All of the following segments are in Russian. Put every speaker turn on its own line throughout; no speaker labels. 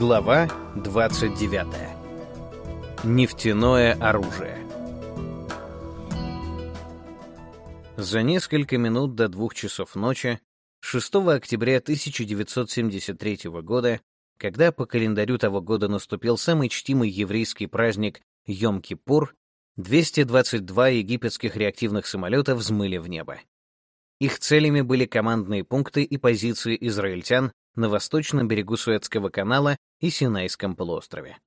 Глава 29. Нефтяное оружие. За несколько минут до двух часов ночи 6 октября 1973 года, когда по календарю того года наступил самый чтимый еврейский праздник Йом-Кипур, 222 египетских реактивных самолета взмыли в небо. Их целями были командные пункты и позиции израильтян на восточном берегу Суэцкого канала и Синайском полуострове.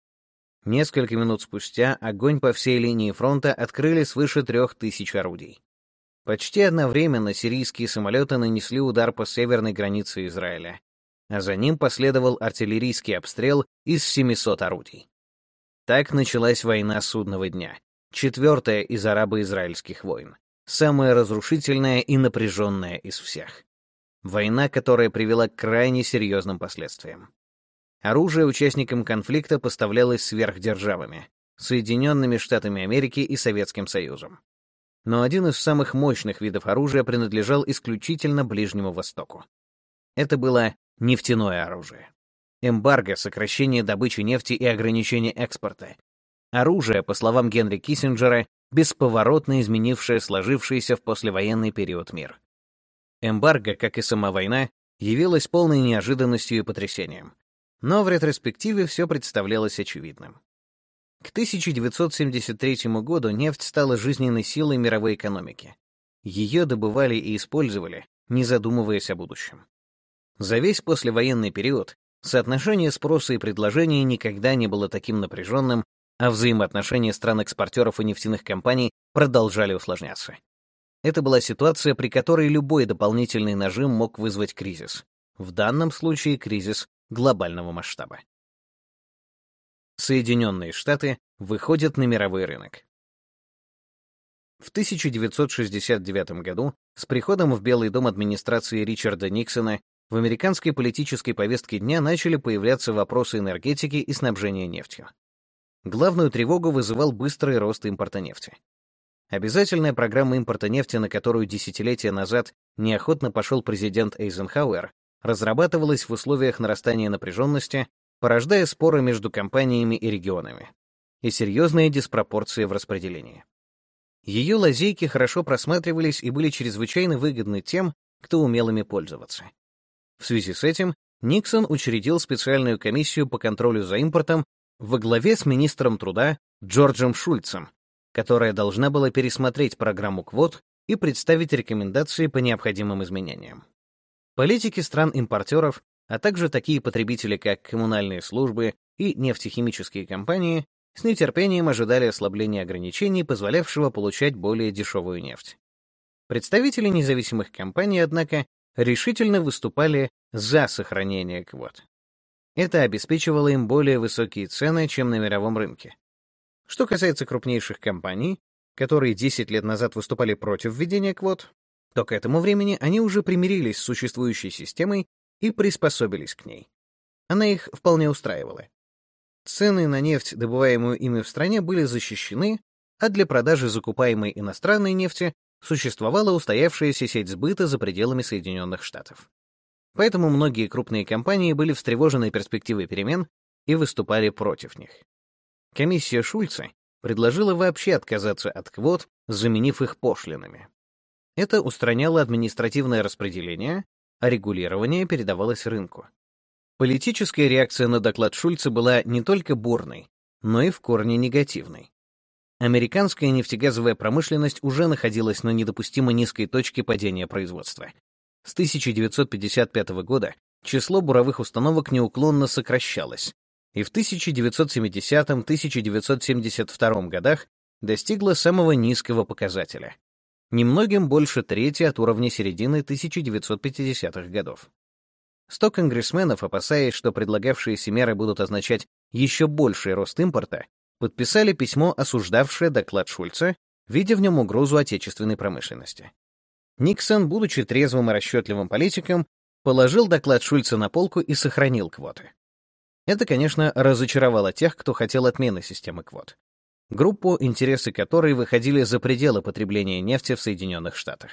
Несколько минут спустя огонь по всей линии фронта открыли свыше трех тысяч орудий. Почти одновременно сирийские самолеты нанесли удар по северной границе Израиля, а за ним последовал артиллерийский обстрел из 700 орудий. Так началась война судного дня, четвертая из арабо-израильских войн, самая разрушительная и напряженная из всех. Война, которая привела к крайне серьезным последствиям. Оружие участникам конфликта поставлялось сверхдержавами, Соединенными Штатами Америки и Советским Союзом. Но один из самых мощных видов оружия принадлежал исключительно Ближнему Востоку. Это было нефтяное оружие. Эмбарго, сокращение добычи нефти и ограничение экспорта. Оружие, по словам Генри Киссинджера, бесповоротно изменившее сложившийся в послевоенный период мир. Эмбарго, как и сама война, явилась полной неожиданностью и потрясением. Но в ретроспективе все представлялось очевидным. К 1973 году нефть стала жизненной силой мировой экономики. Ее добывали и использовали, не задумываясь о будущем. За весь послевоенный период соотношение спроса и предложения никогда не было таким напряженным, а взаимоотношения стран-экспортеров и нефтяных компаний продолжали усложняться. Это была ситуация, при которой любой дополнительный нажим мог вызвать кризис. В данном случае кризис глобального масштаба. Соединенные Штаты выходят на мировой рынок. В 1969 году, с приходом в Белый дом администрации Ричарда Никсона, в американской политической повестке дня начали появляться вопросы энергетики и снабжения нефтью. Главную тревогу вызывал быстрый рост импорта нефти. Обязательная программа импорта нефти, на которую десятилетия назад неохотно пошел президент Эйзенхауэр, разрабатывалась в условиях нарастания напряженности, порождая споры между компаниями и регионами, и серьезные диспропорции в распределении. Ее лазейки хорошо просматривались и были чрезвычайно выгодны тем, кто умел ими пользоваться. В связи с этим Никсон учредил специальную комиссию по контролю за импортом во главе с министром труда Джорджем Шульцем, которая должна была пересмотреть программу квот и представить рекомендации по необходимым изменениям. Политики стран-импортеров, а также такие потребители, как коммунальные службы и нефтехимические компании, с нетерпением ожидали ослабления ограничений, позволявшего получать более дешевую нефть. Представители независимых компаний, однако, решительно выступали за сохранение квот. Это обеспечивало им более высокие цены, чем на мировом рынке. Что касается крупнейших компаний, которые 10 лет назад выступали против введения квот, то к этому времени они уже примирились с существующей системой и приспособились к ней. Она их вполне устраивала. Цены на нефть, добываемую ими в стране, были защищены, а для продажи закупаемой иностранной нефти существовала устоявшаяся сеть сбыта за пределами Соединенных Штатов. Поэтому многие крупные компании были встревожены перспективой перемен и выступали против них. Комиссия Шульца предложила вообще отказаться от квот, заменив их пошлинами. Это устраняло административное распределение, а регулирование передавалось рынку. Политическая реакция на доклад Шульца была не только бурной, но и в корне негативной. Американская нефтегазовая промышленность уже находилась на недопустимо низкой точке падения производства. С 1955 года число буровых установок неуклонно сокращалось, и в 1970-1972 годах достигла самого низкого показателя. Немногим больше трети от уровня середины 1950-х годов. Сто конгрессменов, опасаясь, что предлагавшиеся меры будут означать еще больший рост импорта, подписали письмо, осуждавшее доклад Шульца, видя в нем угрозу отечественной промышленности. Никсон, будучи трезвым и расчетливым политиком, положил доклад Шульца на полку и сохранил квоты. Это, конечно, разочаровало тех, кто хотел отмены системы квот. Группу, интересы которой выходили за пределы потребления нефти в Соединенных Штатах.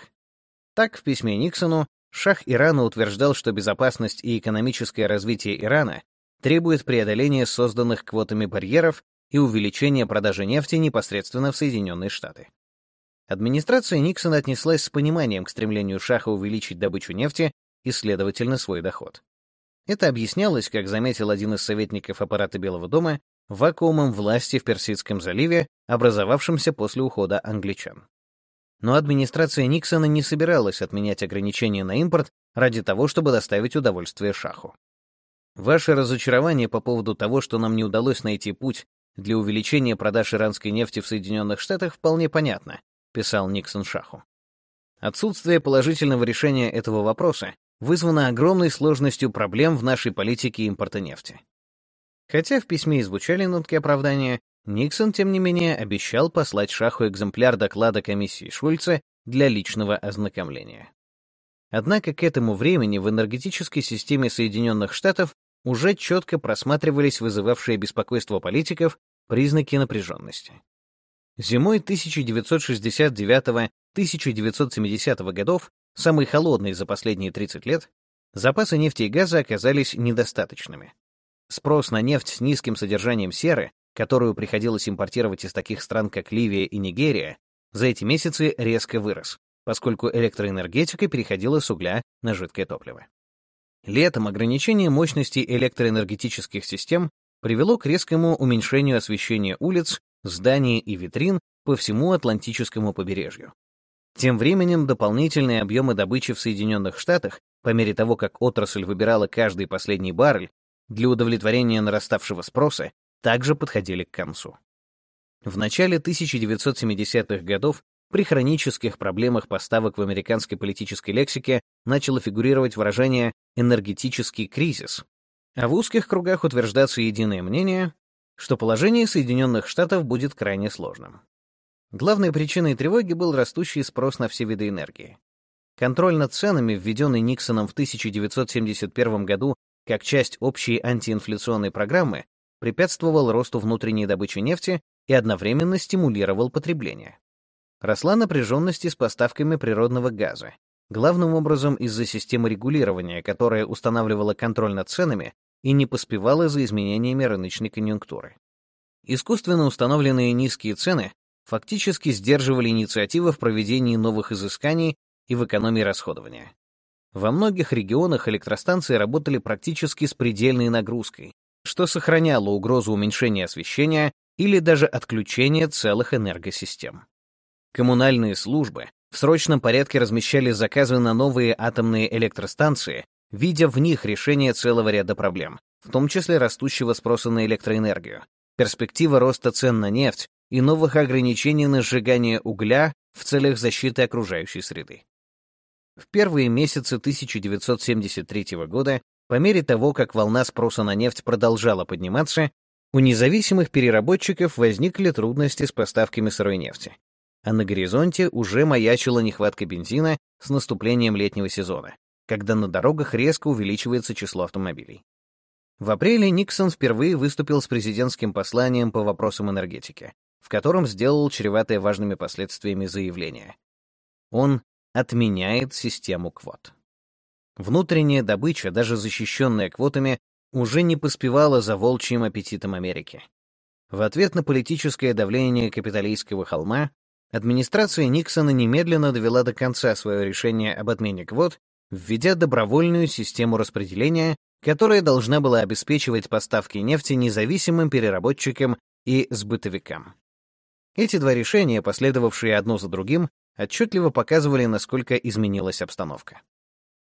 Так, в письме Никсону, шах Ирана утверждал, что безопасность и экономическое развитие Ирана требует преодоления созданных квотами барьеров и увеличения продажи нефти непосредственно в Соединенные Штаты. Администрация Никсона отнеслась с пониманием к стремлению Шаха увеличить добычу нефти и, следовательно, свой доход. Это объяснялось, как заметил один из советников аппарата Белого дома, вакуумом власти в Персидском заливе, образовавшимся после ухода англичан. Но администрация Никсона не собиралась отменять ограничения на импорт ради того, чтобы доставить удовольствие Шаху. Ваше разочарование по поводу того, что нам не удалось найти путь для увеличения продаж иранской нефти в Соединенных Штатах, вполне понятно, писал Никсон Шаху. Отсутствие положительного решения этого вопроса вызвано огромной сложностью проблем в нашей политике импорта нефти. Хотя в письме и звучали нотки оправдания, Никсон, тем не менее, обещал послать Шаху экземпляр доклада комиссии Шульца для личного ознакомления. Однако к этому времени в энергетической системе Соединенных Штатов уже четко просматривались вызывавшие беспокойство политиков признаки напряженности. Зимой 1969-1970 годов, самой холодной за последние 30 лет, запасы нефти и газа оказались недостаточными. Спрос на нефть с низким содержанием серы, которую приходилось импортировать из таких стран, как Ливия и Нигерия, за эти месяцы резко вырос, поскольку электроэнергетика переходила с угля на жидкое топливо. Летом ограничение мощности электроэнергетических систем привело к резкому уменьшению освещения улиц, зданий и витрин по всему Атлантическому побережью. Тем временем дополнительные объемы добычи в Соединенных Штатах, по мере того, как отрасль выбирала каждый последний баррель, для удовлетворения нараставшего спроса, также подходили к концу. В начале 1970-х годов при хронических проблемах поставок в американской политической лексике начало фигурировать выражение «энергетический кризис», а в узких кругах утверждаться единое мнение, что положение Соединенных Штатов будет крайне сложным. Главной причиной тревоги был растущий спрос на все виды энергии. Контроль над ценами, введенный Никсоном в 1971 году как часть общей антиинфляционной программы, препятствовал росту внутренней добычи нефти и одновременно стимулировал потребление. Росла напряженность с поставками природного газа, главным образом из-за системы регулирования, которая устанавливала контроль над ценами и не поспевала за изменениями рыночной конъюнктуры. Искусственно установленные низкие цены фактически сдерживали инициативы в проведении новых изысканий и в экономии расходования. Во многих регионах электростанции работали практически с предельной нагрузкой, что сохраняло угрозу уменьшения освещения или даже отключения целых энергосистем. Коммунальные службы в срочном порядке размещали заказы на новые атомные электростанции, видя в них решение целого ряда проблем, в том числе растущего спроса на электроэнергию, перспектива роста цен на нефть и новых ограничений на сжигание угля в целях защиты окружающей среды. В первые месяцы 1973 года, по мере того, как волна спроса на нефть продолжала подниматься, у независимых переработчиков возникли трудности с поставками сырой нефти а на горизонте уже маячила нехватка бензина с наступлением летнего сезона, когда на дорогах резко увеличивается число автомобилей. В апреле Никсон впервые выступил с президентским посланием по вопросам энергетики, в котором сделал чреватое важными последствиями заявление. Он отменяет систему квот. Внутренняя добыча, даже защищенная квотами, уже не поспевала за волчьим аппетитом Америки. В ответ на политическое давление капиталистского холма Администрация Никсона немедленно довела до конца свое решение об отмене квот, введя добровольную систему распределения, которая должна была обеспечивать поставки нефти независимым переработчикам и сбытовикам. Эти два решения, последовавшие одно за другим, отчетливо показывали, насколько изменилась обстановка.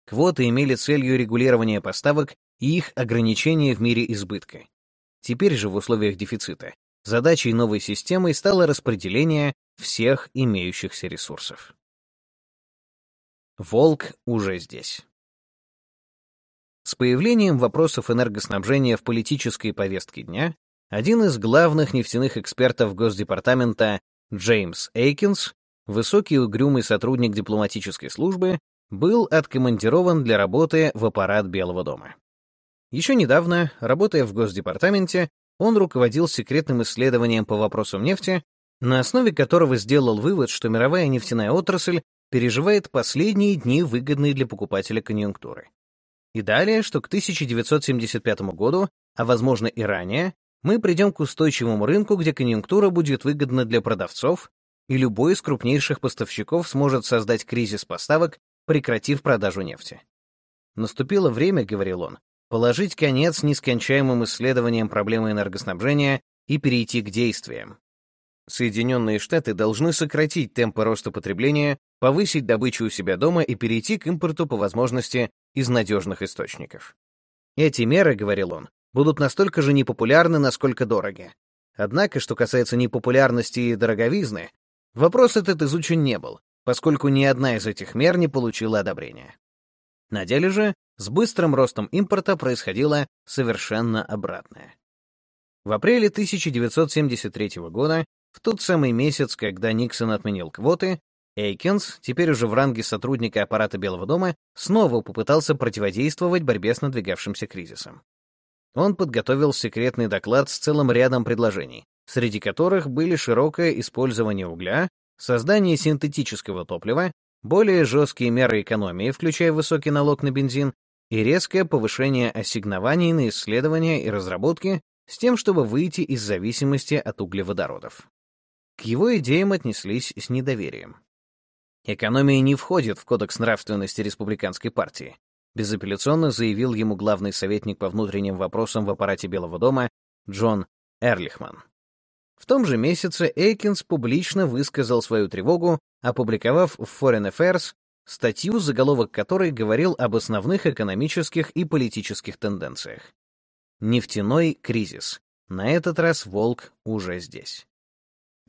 Квоты имели целью регулирования поставок и их ограничения в мире избытка. Теперь же в условиях дефицита задачей новой системы стало распределение всех имеющихся ресурсов. Волк уже здесь. С появлением вопросов энергоснабжения в политической повестке дня один из главных нефтяных экспертов Госдепартамента Джеймс Эйкинс, высокий угрюмый сотрудник дипломатической службы, был откомандирован для работы в аппарат Белого дома. Еще недавно, работая в Госдепартаменте, он руководил секретным исследованием по вопросам нефти на основе которого сделал вывод, что мировая нефтяная отрасль переживает последние дни выгодные для покупателя конъюнктуры. И далее, что к 1975 году а возможно и ранее, мы придем к устойчивому рынку, где конъюнктура будет выгодна для продавцов, и любой из крупнейших поставщиков сможет создать кризис поставок, прекратив продажу нефти. Наступило время, говорил он, положить конец нескончаемым исследованиям проблемы энергоснабжения и перейти к действиям. Соединенные Штаты должны сократить темпы роста потребления, повысить добычу у себя дома и перейти к импорту по возможности из надежных источников. Эти меры, говорил он, будут настолько же непопулярны, насколько дороги. Однако, что касается непопулярности и дороговизны, вопрос этот изучен не был, поскольку ни одна из этих мер не получила одобрения. На деле же, с быстрым ростом импорта происходило совершенно обратное. В апреле 1973 года, в тот самый месяц, когда Никсон отменил квоты, Эйкинс, теперь уже в ранге сотрудника аппарата Белого дома, снова попытался противодействовать борьбе с надвигавшимся кризисом. Он подготовил секретный доклад с целым рядом предложений, среди которых были широкое использование угля, создание синтетического топлива, более жесткие меры экономии, включая высокий налог на бензин, и резкое повышение ассигнований на исследования и разработки с тем, чтобы выйти из зависимости от углеводородов. К его идеям отнеслись с недоверием. Экономия не входит в кодекс нравственности республиканской партии, безапелляционно заявил ему главный советник по внутренним вопросам в аппарате Белого дома Джон Эрлихман. В том же месяце Эйкинс публично высказал свою тревогу, опубликовав в Foreign Affairs статью, заголовок которой говорил об основных экономических и политических тенденциях. Нефтяной кризис. На этот раз волк уже здесь.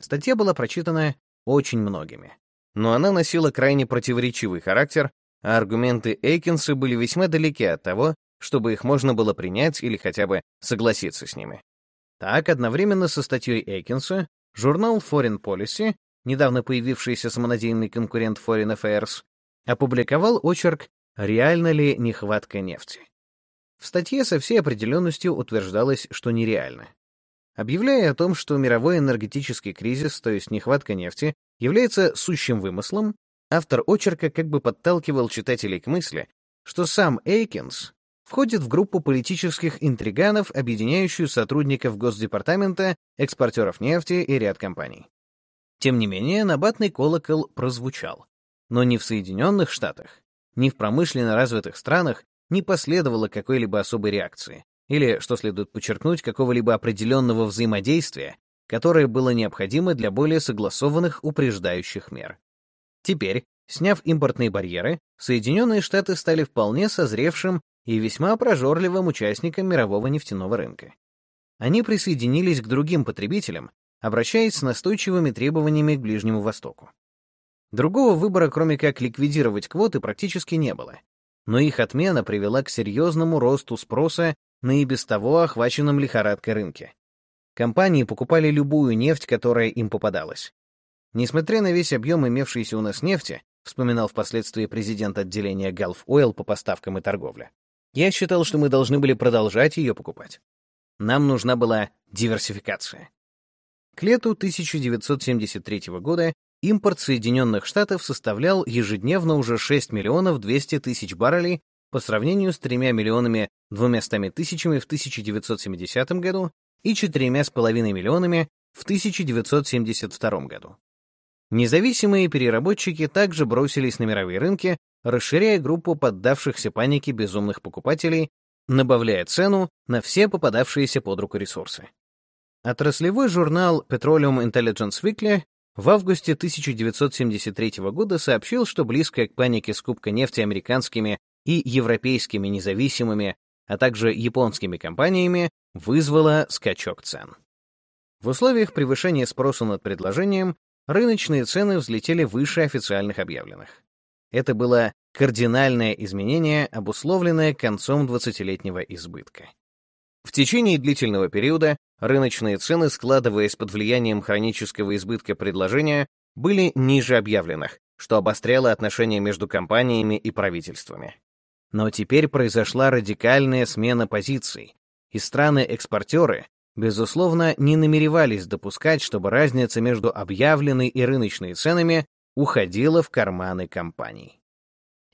Статья была прочитана очень многими, но она носила крайне противоречивый характер а аргументы Эйкинса были весьма далеки от того, чтобы их можно было принять или хотя бы согласиться с ними. Так, одновременно со статьей Эйкинса, журнал Foreign Policy, недавно появившийся самонадеянный конкурент Foreign Affairs, опубликовал очерк «Реально ли нехватка нефти?». В статье со всей определенностью утверждалось, что нереально. Объявляя о том, что мировой энергетический кризис, то есть нехватка нефти, является сущим вымыслом, Автор очерка как бы подталкивал читателей к мысли, что сам Эйкинс входит в группу политических интриганов, объединяющую сотрудников Госдепартамента, экспортеров нефти и ряд компаний. Тем не менее, набатный колокол прозвучал. Но ни в Соединенных Штатах, ни в промышленно развитых странах не последовало какой-либо особой реакции, или, что следует подчеркнуть, какого-либо определенного взаимодействия, которое было необходимо для более согласованных упреждающих мер. Теперь, сняв импортные барьеры, Соединенные Штаты стали вполне созревшим и весьма прожорливым участником мирового нефтяного рынка. Они присоединились к другим потребителям, обращаясь с настойчивыми требованиями к Ближнему Востоку. Другого выбора, кроме как ликвидировать квоты, практически не было. Но их отмена привела к серьезному росту спроса на и без того охваченном лихорадкой рынке. Компании покупали любую нефть, которая им попадалась. Несмотря на весь объем имевшейся у нас нефти, вспоминал впоследствии президент отделения Gulf Oil по поставкам и торговле, я считал, что мы должны были продолжать ее покупать. Нам нужна была диверсификация. К лету 1973 года импорт Соединенных Штатов составлял ежедневно уже 6 миллионов 200 тысяч баррелей по сравнению с 3 миллионами 200 тысячами в 1970 году и 4,5 миллионами в 1972 году. Независимые переработчики также бросились на мировые рынки, расширяя группу поддавшихся панике безумных покупателей, набавляя цену на все попадавшиеся под руку ресурсы. Отраслевой журнал Petroleum Intelligence Weekly в августе 1973 года сообщил, что близкая к панике скупка нефти американскими и европейскими независимыми, а также японскими компаниями вызвала скачок цен. В условиях превышения спроса над предложением рыночные цены взлетели выше официальных объявленных. Это было кардинальное изменение, обусловленное концом 20-летнего избытка. В течение длительного периода рыночные цены, складываясь под влиянием хронического избытка предложения, были ниже объявленных, что обостряло отношения между компаниями и правительствами. Но теперь произошла радикальная смена позиций, и страны-экспортеры безусловно, не намеревались допускать, чтобы разница между объявленной и рыночной ценами уходила в карманы компаний.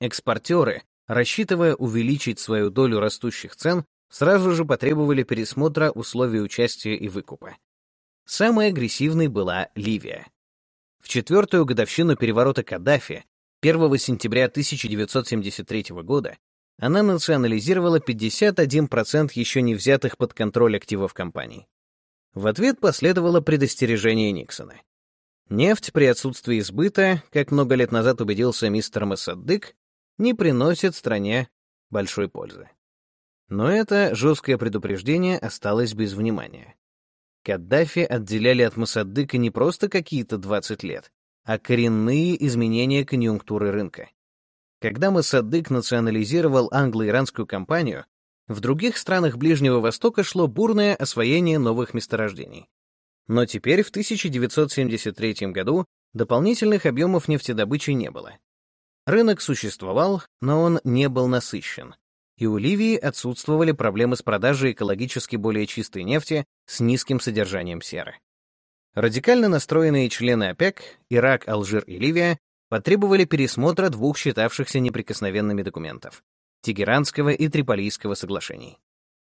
Экспортеры, рассчитывая увеличить свою долю растущих цен, сразу же потребовали пересмотра условий участия и выкупа. Самой агрессивной была Ливия. В четвертую годовщину переворота Каддафи 1 сентября 1973 года она национализировала 51% еще не взятых под контроль активов компаний. В ответ последовало предостережение Никсона. Нефть при отсутствии сбыта, как много лет назад убедился мистер Массадык, не приносит стране большой пользы. Но это жесткое предупреждение осталось без внимания. Каддафи отделяли от Масадыка не просто какие-то 20 лет, а коренные изменения конъюнктуры рынка. Когда Масадык национализировал англо-иранскую компанию, в других странах Ближнего Востока шло бурное освоение новых месторождений. Но теперь, в 1973 году, дополнительных объемов нефтедобычи не было. Рынок существовал, но он не был насыщен и у Ливии отсутствовали проблемы с продажей экологически более чистой нефти с низким содержанием серы. Радикально настроенные члены ОПЕК, Ирак, Алжир и Ливия, потребовали пересмотра двух считавшихся неприкосновенными документов — Тегеранского и Триполийского соглашений.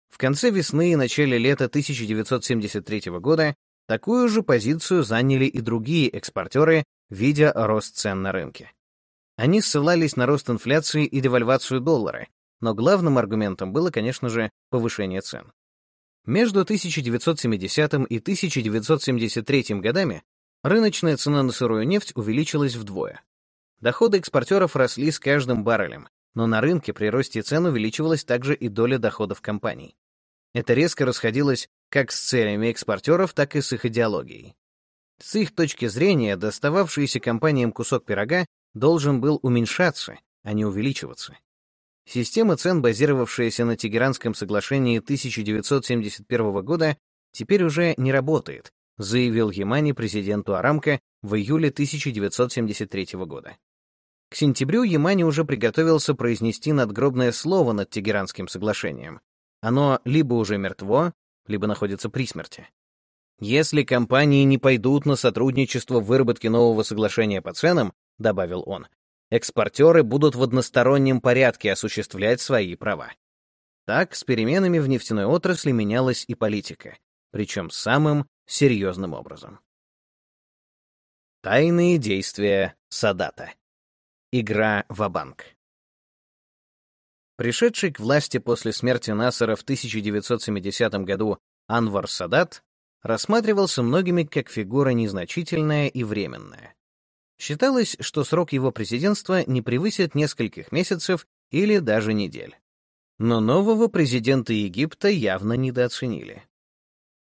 В конце весны и начале лета 1973 года такую же позицию заняли и другие экспортеры, видя рост цен на рынке. Они ссылались на рост инфляции и девальвацию доллара, но главным аргументом было, конечно же, повышение цен. Между 1970 и 1973 годами рыночная цена на сырую нефть увеличилась вдвое. Доходы экспортеров росли с каждым баррелем, но на рынке при росте цен увеличивалась также и доля доходов компаний. Это резко расходилось как с целями экспортеров, так и с их идеологией. С их точки зрения, достававшийся компаниям кусок пирога должен был уменьшаться, а не увеличиваться. Система цен, базировавшаяся на Тегеранском соглашении 1971 года, теперь уже не работает, заявил Ямани президенту Арамка в июле 1973 года. К сентябрю Ямани уже приготовился произнести надгробное слово над Тегеранским соглашением. Оно либо уже мертво, либо находится при смерти. Если компании не пойдут на сотрудничество в выработке нового соглашения по ценам, добавил он, экспортеры будут в одностороннем порядке осуществлять свои права. Так, с переменами в нефтяной отрасли менялась и политика, причем самым серьезным образом. Тайные действия Садата. Игра в банк Пришедший к власти после смерти Насара в 1970 году Анвар Садат рассматривался многими как фигура незначительная и временная. Считалось, что срок его президентства не превысит нескольких месяцев или даже недель. Но нового президента Египта явно недооценили.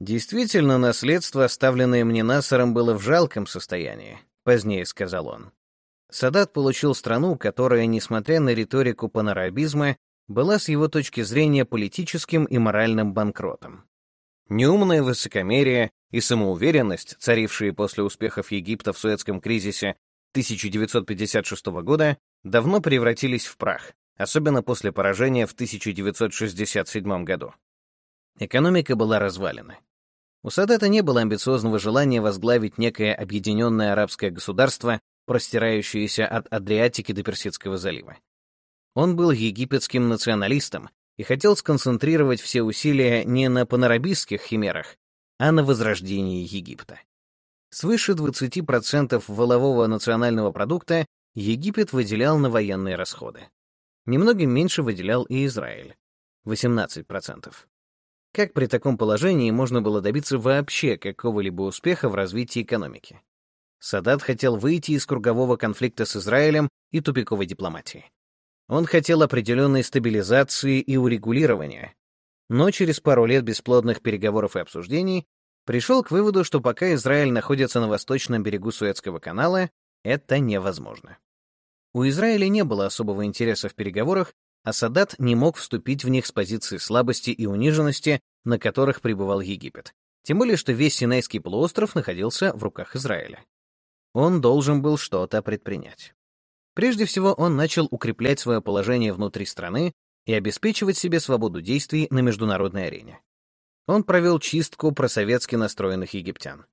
«Действительно, наследство, оставленное мне Насаром, было в жалком состоянии», — позднее сказал он. Садат получил страну, которая, несмотря на риторику панарабизма, была с его точки зрения политическим и моральным банкротом. Неумное высокомерие и самоуверенность, царившие после успехов Египта в Суэцком кризисе 1956 года, давно превратились в прах, особенно после поражения в 1967 году. Экономика была развалена. У Садата не было амбициозного желания возглавить некое объединенное арабское государство, простирающееся от Адриатики до Персидского залива. Он был египетским националистом, и хотел сконцентрировать все усилия не на панарабистских химерах, а на возрождении Египта. Свыше 20% волового национального продукта Египет выделял на военные расходы. Немногим меньше выделял и Израиль — 18%. Как при таком положении можно было добиться вообще какого-либо успеха в развитии экономики? Садат хотел выйти из кругового конфликта с Израилем и тупиковой дипломатии. Он хотел определенной стабилизации и урегулирования, но через пару лет бесплодных переговоров и обсуждений пришел к выводу, что пока Израиль находится на восточном берегу Суэцкого канала, это невозможно. У Израиля не было особого интереса в переговорах, а Садат не мог вступить в них с позиции слабости и униженности, на которых пребывал Египет. Тем более, что весь Синайский полуостров находился в руках Израиля. Он должен был что-то предпринять. Прежде всего, он начал укреплять свое положение внутри страны и обеспечивать себе свободу действий на международной арене. Он провел чистку просоветски настроенных египтян.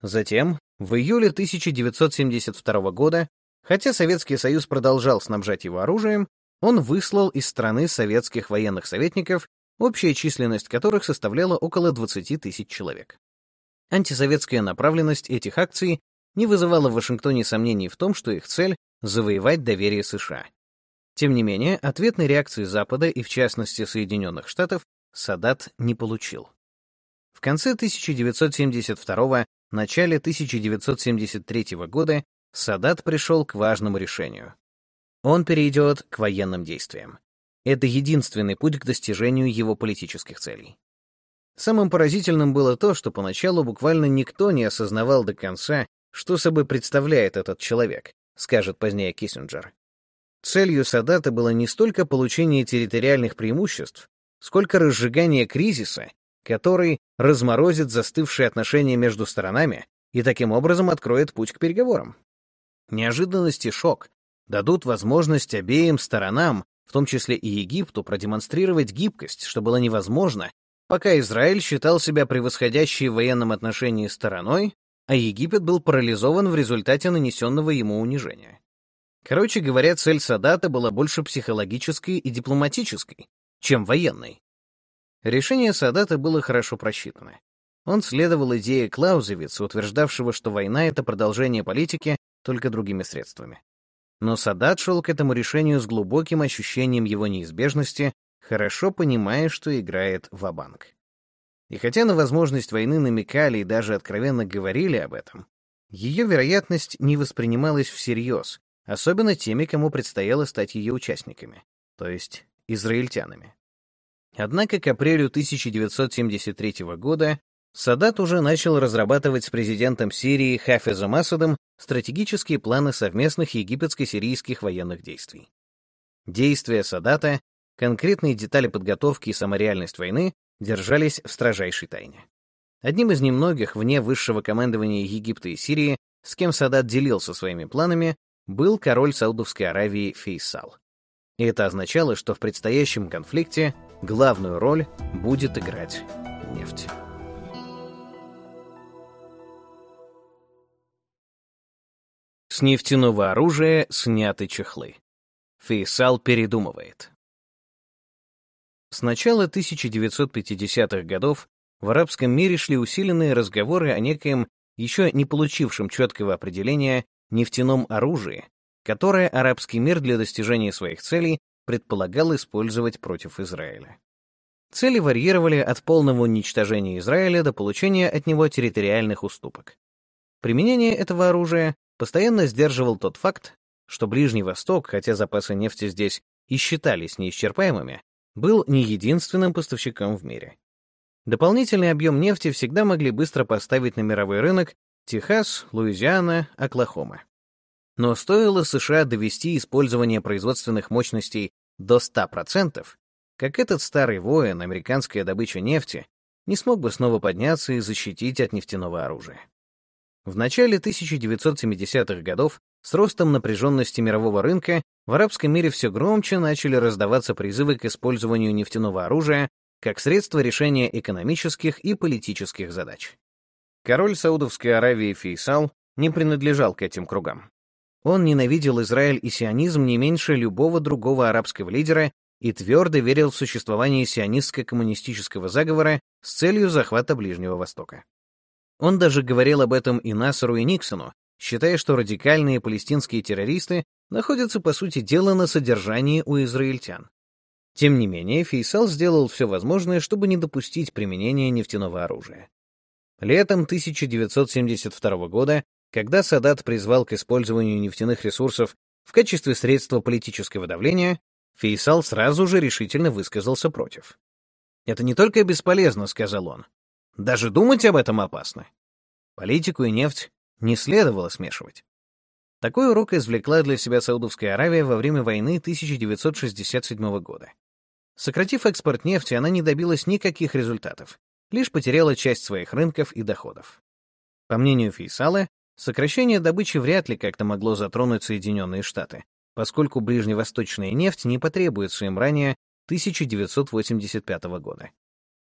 Затем, в июле 1972 года, хотя Советский Союз продолжал снабжать его оружием, он выслал из страны советских военных советников общая численность которых составляла около 20 тысяч человек. Антисоветская направленность этих акций не вызывала в Вашингтоне сомнений в том, что их цель — завоевать доверие США. Тем не менее, ответной реакции Запада и, в частности, Соединенных Штатов Садат не получил. В конце 1972 начале 1973 года Садат пришел к важному решению. Он перейдет к военным действиям. Это единственный путь к достижению его политических целей. Самым поразительным было то, что поначалу буквально никто не осознавал до конца, что собой представляет этот человек, скажет позднее Киссинджер. Целью Садата было не столько получение территориальных преимуществ, сколько разжигание кризиса, который разморозит застывшие отношения между сторонами и таким образом откроет путь к переговорам. Неожиданность и шок дадут возможность обеим сторонам, в том числе и Египту, продемонстрировать гибкость, что было невозможно, пока Израиль считал себя превосходящей в военном отношении стороной, а Египет был парализован в результате нанесенного ему унижения. Короче говоря, цель Садата была больше психологической и дипломатической, чем военной. Решение Садата было хорошо просчитано. Он следовал идее Клаузевица, утверждавшего, что война — это продолжение политики, только другими средствами. Но Садат шел к этому решению с глубоким ощущением его неизбежности, хорошо понимая, что играет в банк И хотя на возможность войны намекали и даже откровенно говорили об этом, ее вероятность не воспринималась всерьез, особенно теми, кому предстояло стать ее участниками, то есть израильтянами. Однако к апрелю 1973 года Садат уже начал разрабатывать с президентом Сирии Хафизом Асадом стратегические планы совместных египетско-сирийских военных действий. Действия Садата, конкретные детали подготовки и самореальность войны держались в строжайшей тайне. Одним из немногих вне высшего командования Египта и Сирии, с кем Садат делился своими планами, был король Саудовской Аравии Фейсал. И это означало, что в предстоящем конфликте главную роль будет играть нефть. С нефтяного оружия сняты чехлы. Фейсал передумывает. С начала 1950-х годов в арабском мире шли усиленные разговоры о некоем, еще не получившем четкого определения, нефтяном оружии, которое арабский мир для достижения своих целей предполагал использовать против Израиля. Цели варьировали от полного уничтожения Израиля до получения от него территориальных уступок. Применение этого оружия постоянно сдерживал тот факт, что Ближний Восток, хотя запасы нефти здесь и считались неисчерпаемыми, был не единственным поставщиком в мире. Дополнительный объем нефти всегда могли быстро поставить на мировой рынок Техас, Луизиана, Оклахома. Но стоило США довести использование производственных мощностей до 100%, как этот старый воин, американская добыча нефти, не смог бы снова подняться и защитить от нефтяного оружия. В начале 1970-х годов с ростом напряженности мирового рынка в арабском мире все громче начали раздаваться призывы к использованию нефтяного оружия как средство решения экономических и политических задач. Король Саудовской Аравии Фейсал не принадлежал к этим кругам. Он ненавидел Израиль и сионизм не меньше любого другого арабского лидера и твердо верил в существование сионистско-коммунистического заговора с целью захвата Ближнего Востока. Он даже говорил об этом и Насару, и Никсону, считая, что радикальные палестинские террористы находятся, по сути дела, на содержании у израильтян. Тем не менее, Фейсал сделал все возможное, чтобы не допустить применения нефтяного оружия. Летом 1972 года, когда Садат призвал к использованию нефтяных ресурсов в качестве средства политического давления, Фейсал сразу же решительно высказался против. «Это не только бесполезно», — сказал он, даже думать об этом опасно. Политику и нефть не следовало смешивать. Такой урок извлекла для себя Саудовская Аравия во время войны 1967 года. Сократив экспорт нефти, она не добилась никаких результатов, лишь потеряла часть своих рынков и доходов. По мнению Фейсала, сокращение добычи вряд ли как-то могло затронуть Соединенные Штаты, поскольку ближневосточная нефть не потребуется им ранее 1985 года.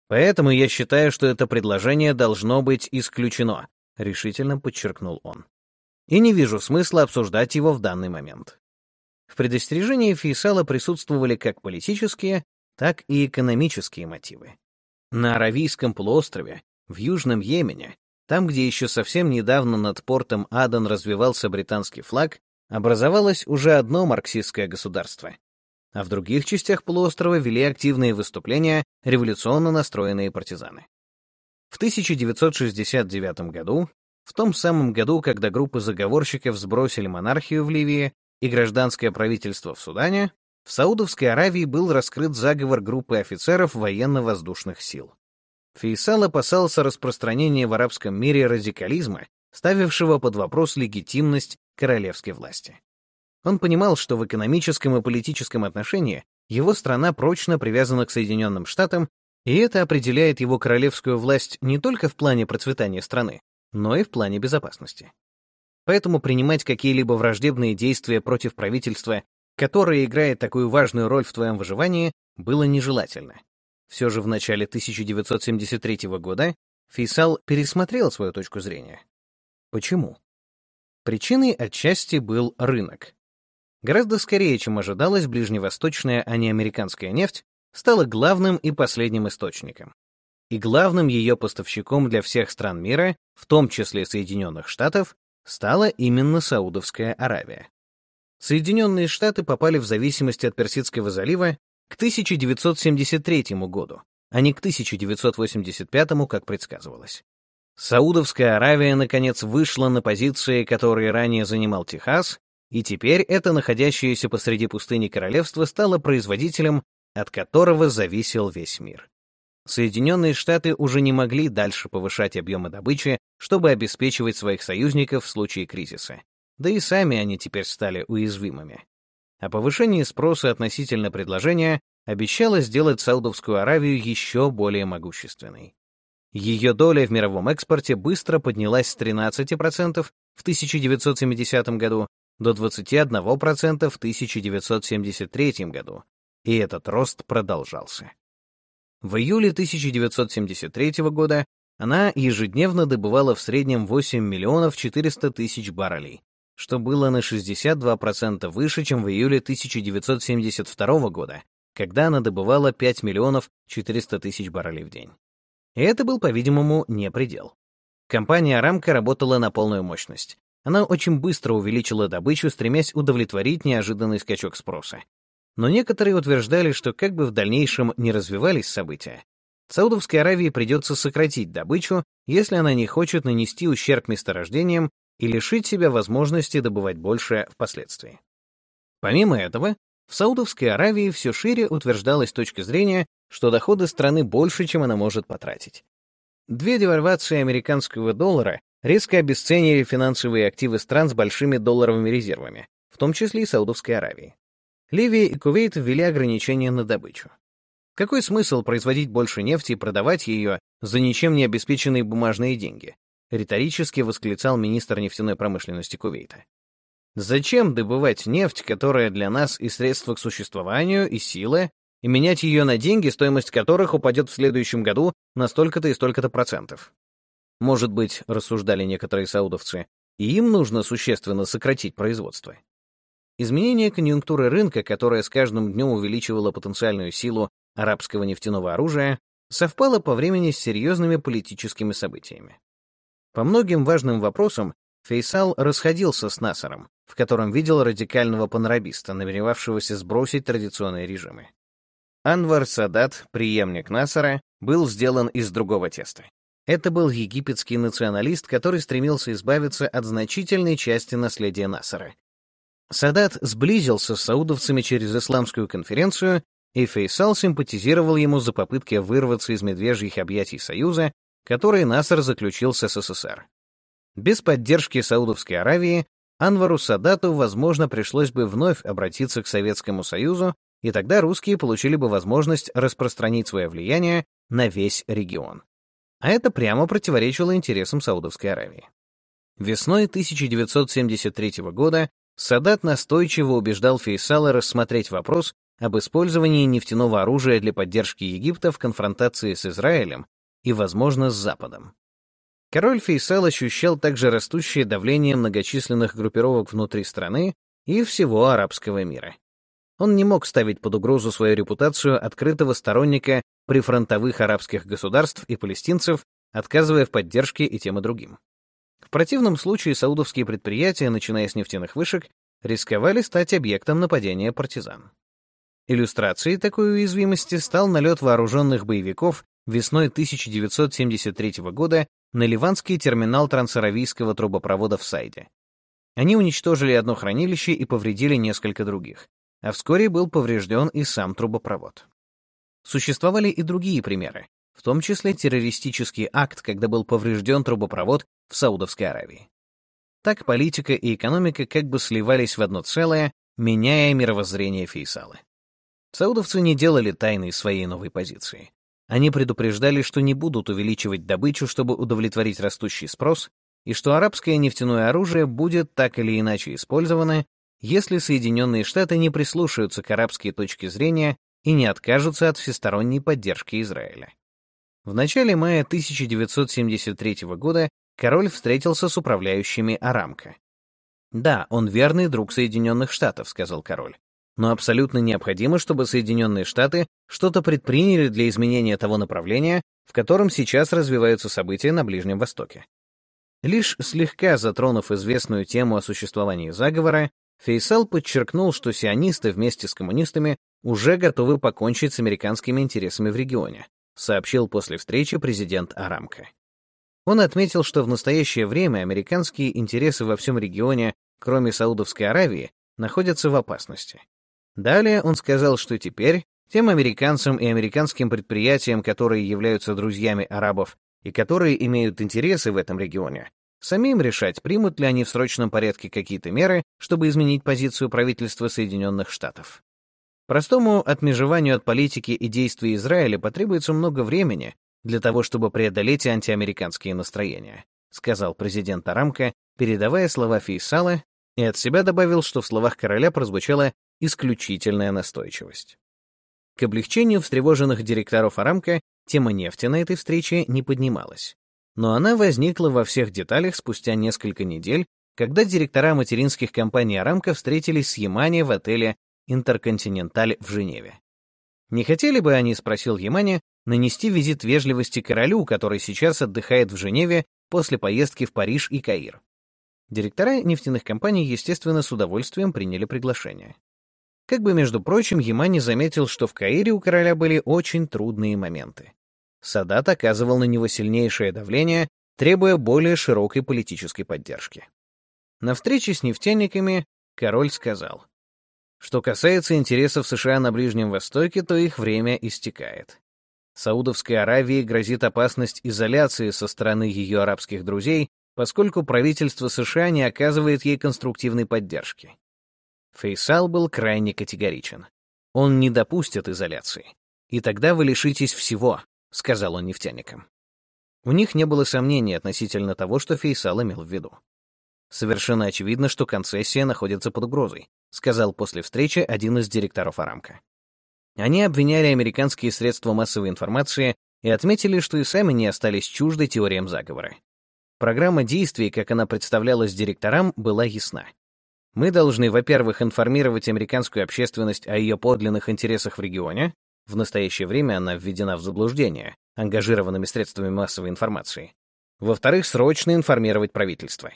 Поэтому я считаю, что это предложение должно быть исключено, решительно подчеркнул он. И не вижу смысла обсуждать его в данный момент. В предостережении Фейсала присутствовали как политические, так и экономические мотивы. На Аравийском полуострове, в Южном Йемене, там, где еще совсем недавно над портом Аден развивался британский флаг, образовалось уже одно марксистское государство. А в других частях полуострова вели активные выступления революционно настроенные партизаны. В 1969 году, в том самом году, когда группы заговорщиков сбросили монархию в Ливии и гражданское правительство в Судане, в Саудовской Аравии был раскрыт заговор группы офицеров военно-воздушных сил. Фейсал опасался распространения в арабском мире радикализма, ставившего под вопрос легитимность королевской власти. Он понимал, что в экономическом и политическом отношении его страна прочно привязана к Соединенным Штатам, и это определяет его королевскую власть не только в плане процветания страны, но и в плане безопасности. Поэтому принимать какие-либо враждебные действия против правительства, которое играет такую важную роль в твоем выживании, было нежелательно. Все же в начале 1973 года Фейсал пересмотрел свою точку зрения. Почему? Причиной отчасти был рынок. Гораздо скорее, чем ожидалось, ближневосточная, а не американская нефть стала главным и последним источником. И главным ее поставщиком для всех стран мира, в том числе Соединенных Штатов, стала именно Саудовская Аравия. Соединенные Штаты попали в зависимость от Персидского залива к 1973 году, а не к 1985, как предсказывалось. Саудовская Аравия, наконец, вышла на позиции, которые ранее занимал Техас, и теперь это находящееся посреди пустыни королевство стало производителем, от которого зависел весь мир. Соединенные Штаты уже не могли дальше повышать объемы добычи, чтобы обеспечивать своих союзников в случае кризиса. Да и сами они теперь стали уязвимыми а повышение спроса относительно предложения обещало сделать Саудовскую Аравию еще более могущественной. Ее доля в мировом экспорте быстро поднялась с 13% в 1970 году до 21% в 1973 году, и этот рост продолжался. В июле 1973 года она ежедневно добывала в среднем 8 миллионов 400 тысяч баррелей, что было на 62% выше, чем в июле 1972 года, когда она добывала 5 миллионов 400 тысяч баррелей в день. И это был, по-видимому, не предел. Компания «Арамка» работала на полную мощность. Она очень быстро увеличила добычу, стремясь удовлетворить неожиданный скачок спроса. Но некоторые утверждали, что как бы в дальнейшем не развивались события, Саудовской Аравии придется сократить добычу, если она не хочет нанести ущерб месторождениям и лишить себя возможности добывать больше впоследствии. Помимо этого, в Саудовской Аравии все шире утверждалась точка зрения, что доходы страны больше, чем она может потратить. Две девальвации американского доллара резко обесценили финансовые активы стран с большими долларовыми резервами, в том числе и Саудовской Аравии. Ливия и Кувейт ввели ограничения на добычу. Какой смысл производить больше нефти и продавать ее за ничем не обеспеченные бумажные деньги? риторически восклицал министр нефтяной промышленности Кувейта. Зачем добывать нефть, которая для нас и средство к существованию, и сила, и менять ее на деньги, стоимость которых упадет в следующем году на столько-то и столько-то процентов? Может быть, рассуждали некоторые саудовцы, и им нужно существенно сократить производство. Изменение конъюнктуры рынка, которое с каждым днем увеличивало потенциальную силу арабского нефтяного оружия, совпало по времени с серьезными политическими событиями. По многим важным вопросам Фейсал расходился с Насаром, в котором видел радикального панарабиста, намеревавшегося сбросить традиционные режимы. Анвар Садат, преемник Насара, был сделан из другого теста. Это был египетский националист, который стремился избавиться от значительной части наследия Насара. Садат сблизился с саудовцами через исламскую конференцию, и Фейсал симпатизировал ему за попытки вырваться из медвежьих объятий Союза который Насар заключил с СССР. Без поддержки Саудовской Аравии Анвару Садату, возможно, пришлось бы вновь обратиться к Советскому Союзу, и тогда русские получили бы возможность распространить свое влияние на весь регион. А это прямо противоречило интересам Саудовской Аравии. Весной 1973 года Садат настойчиво убеждал Фейсала рассмотреть вопрос об использовании нефтяного оружия для поддержки Египта в конфронтации с Израилем и, возможно, с Западом. Король Фейсал ощущал также растущее давление многочисленных группировок внутри страны и всего арабского мира. Он не мог ставить под угрозу свою репутацию открытого сторонника прифронтовых арабских государств и палестинцев, отказывая в поддержке и тем и другим. В противном случае саудовские предприятия, начиная с нефтяных вышек, рисковали стать объектом нападения партизан. Иллюстрацией такой уязвимости стал налет вооруженных боевиков весной 1973 года на ливанский терминал трансаравийского трубопровода в Сайде. Они уничтожили одно хранилище и повредили несколько других, а вскоре был поврежден и сам трубопровод. Существовали и другие примеры, в том числе террористический акт, когда был поврежден трубопровод в Саудовской Аравии. Так политика и экономика как бы сливались в одно целое, меняя мировоззрение Фейсала. Саудовцы не делали тайны своей новой позиции. Они предупреждали, что не будут увеличивать добычу, чтобы удовлетворить растущий спрос, и что арабское нефтяное оружие будет так или иначе использовано, если Соединенные Штаты не прислушаются к арабской точке зрения и не откажутся от всесторонней поддержки Израиля. В начале мая 1973 года король встретился с управляющими Арамко. «Да, он верный друг Соединенных Штатов», — сказал король. «Но абсолютно необходимо, чтобы Соединенные Штаты что-то предприняли для изменения того направления, в котором сейчас развиваются события на Ближнем Востоке». Лишь слегка затронув известную тему о существовании заговора, Фейсал подчеркнул, что сионисты вместе с коммунистами уже готовы покончить с американскими интересами в регионе, сообщил после встречи президент Арамка. Он отметил, что в настоящее время американские интересы во всем регионе, кроме Саудовской Аравии, находятся в опасности. Далее он сказал, что теперь тем американцам и американским предприятиям, которые являются друзьями арабов и которые имеют интересы в этом регионе, Самим решать, примут ли они в срочном порядке какие-то меры, чтобы изменить позицию правительства Соединенных Штатов. Простому отмежеванию от политики и действий Израиля потребуется много времени для того, чтобы преодолеть антиамериканские настроения, сказал президент Арамка, передавая слова Фейсала, и от себя добавил, что в словах короля прозвучала исключительная настойчивость. К облегчению встревоженных директоров Арамка тема нефти на этой встрече не поднималась но она возникла во всех деталях спустя несколько недель, когда директора материнских компаний Арамко встретились с Ямани в отеле «Интерконтиненталь» в Женеве. Не хотели бы они, спросил Ямани, нанести визит вежливости королю, который сейчас отдыхает в Женеве после поездки в Париж и Каир? Директора нефтяных компаний, естественно, с удовольствием приняли приглашение. Как бы, между прочим, Ямани заметил, что в Каире у короля были очень трудные моменты. Садат оказывал на него сильнейшее давление, требуя более широкой политической поддержки. На встрече с нефтяниками король сказал, что касается интересов США на Ближнем Востоке, то их время истекает. Саудовской Аравии грозит опасность изоляции со стороны ее арабских друзей, поскольку правительство США не оказывает ей конструктивной поддержки. Фейсал был крайне категоричен. Он не допустит изоляции. И тогда вы лишитесь всего, — сказал он нефтяникам. У них не было сомнений относительно того, что Фейсал имел в виду. «Совершенно очевидно, что концессия находится под угрозой», — сказал после встречи один из директоров Арамка. Они обвиняли американские средства массовой информации и отметили, что и сами не остались чужды теориям заговора. Программа действий, как она представлялась директорам, была ясна. Мы должны, во-первых, информировать американскую общественность о ее подлинных интересах в регионе, в настоящее время она введена в заблуждение ангажированными средствами массовой информации. Во-вторых, срочно информировать правительство.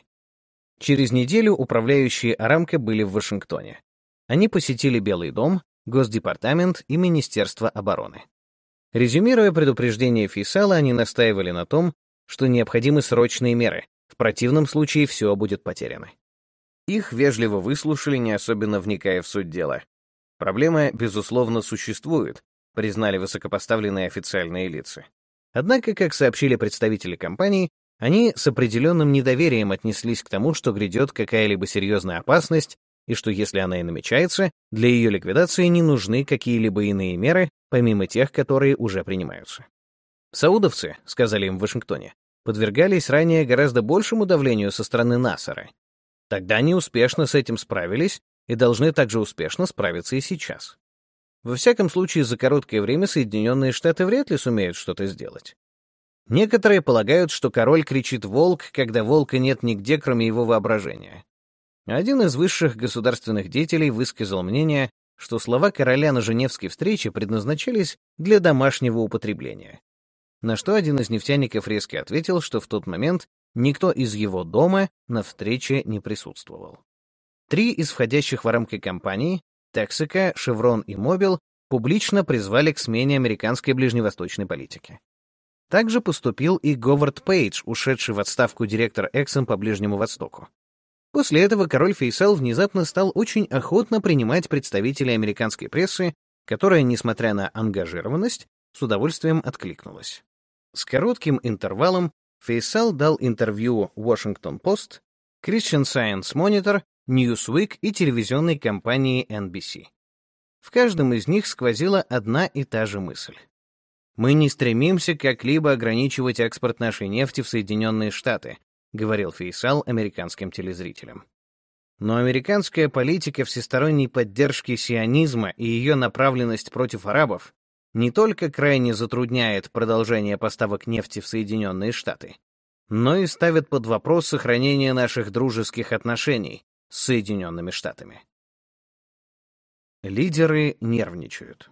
Через неделю управляющие Арамко были в Вашингтоне. Они посетили Белый дом, Госдепартамент и Министерство обороны. Резюмируя предупреждение Фейсала, они настаивали на том, что необходимы срочные меры, в противном случае все будет потеряно. Их вежливо выслушали, не особенно вникая в суть дела. Проблема, безусловно, существует, признали высокопоставленные официальные лица. Однако, как сообщили представители компании, они с определенным недоверием отнеслись к тому, что грядет какая-либо серьезная опасность, и что если она и намечается, для ее ликвидации не нужны какие-либо иные меры, помимо тех, которые уже принимаются. Саудовцы, сказали им в Вашингтоне, подвергались ранее гораздо большему давлению со стороны Насара. Тогда они успешно с этим справились и должны также успешно справиться и сейчас. Во всяком случае, за короткое время Соединенные Штаты вряд ли сумеют что-то сделать. Некоторые полагают, что король кричит «волк», когда волка нет нигде, кроме его воображения. Один из высших государственных деятелей высказал мнение, что слова короля на Женевской встрече предназначались для домашнего употребления. На что один из нефтяников резко ответил, что в тот момент никто из его дома на встрече не присутствовал. Три из входящих в рамки компаний — Texaco, Chevron и Mobil — публично призвали к смене американской ближневосточной политики. Также поступил и Говард Пейдж, ушедший в отставку директор Exxon по Ближнему Востоку. После этого король Фейсал внезапно стал очень охотно принимать представителей американской прессы, которая, несмотря на ангажированность, с удовольствием откликнулась. С коротким интервалом Фейсал дал интервью Washington Post, Christian Science Monitor, Newsweek и телевизионной компании NBC. В каждом из них сквозила одна и та же мысль. Мы не стремимся как-либо ограничивать экспорт нашей нефти в Соединенные Штаты, говорил Фейсал американским телезрителям. Но американская политика всесторонней поддержки сионизма и ее направленность против арабов не только крайне затрудняет продолжение поставок нефти в Соединенные Штаты, но и ставит под вопрос сохранение наших дружеских отношений с Соединенными Штатами. Лидеры нервничают.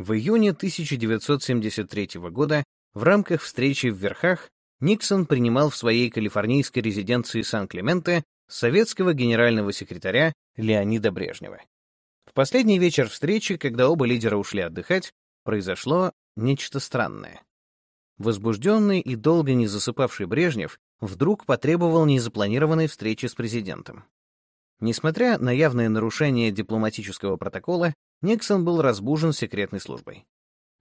В июне 1973 года в рамках встречи в Верхах Никсон принимал в своей калифорнийской резиденции Сан-Клементе советского генерального секретаря Леонида Брежнева. В последний вечер встречи, когда оба лидера ушли отдыхать, произошло нечто странное. Возбужденный и долго не засыпавший Брежнев вдруг потребовал незапланированной встречи с президентом. Несмотря на явное нарушение дипломатического протокола, Никсон был разбужен секретной службой.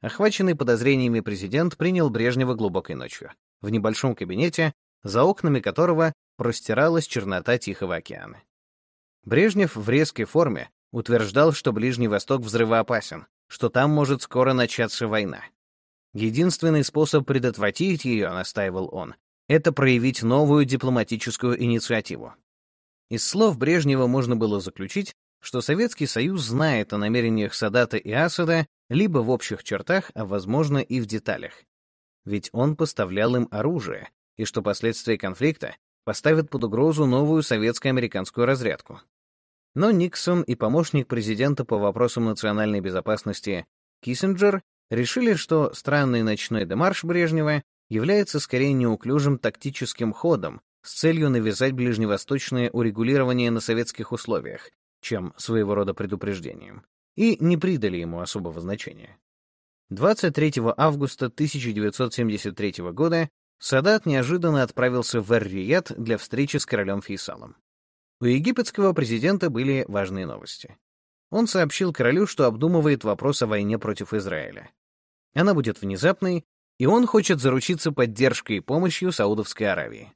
Охваченный подозрениями президент принял Брежнева глубокой ночью, в небольшом кабинете, за окнами которого простиралась чернота Тихого океана. Брежнев в резкой форме утверждал, что Ближний Восток взрывоопасен, что там может скоро начаться война. Единственный способ предотвратить ее, настаивал он, это проявить новую дипломатическую инициативу. Из слов Брежнева можно было заключить, что Советский Союз знает о намерениях Садата и Асада либо в общих чертах, а возможно и в деталях. Ведь он поставлял им оружие, и что последствия конфликта поставят под угрозу новую советско-американскую разрядку. Но Никсон и помощник президента по вопросам национальной безопасности Киссинджер решили, что странный ночной демарш Брежнева является скорее неуклюжим тактическим ходом с целью навязать ближневосточное урегулирование на советских условиях, чем своего рода предупреждением, и не придали ему особого значения. 23 августа 1973 года Садат неожиданно отправился в Эр-Рияд для встречи с королем Фейсалом. У египетского президента были важные новости. Он сообщил королю, что обдумывает вопрос о войне против Израиля. Она будет внезапной, и он хочет заручиться поддержкой и помощью Саудовской Аравии.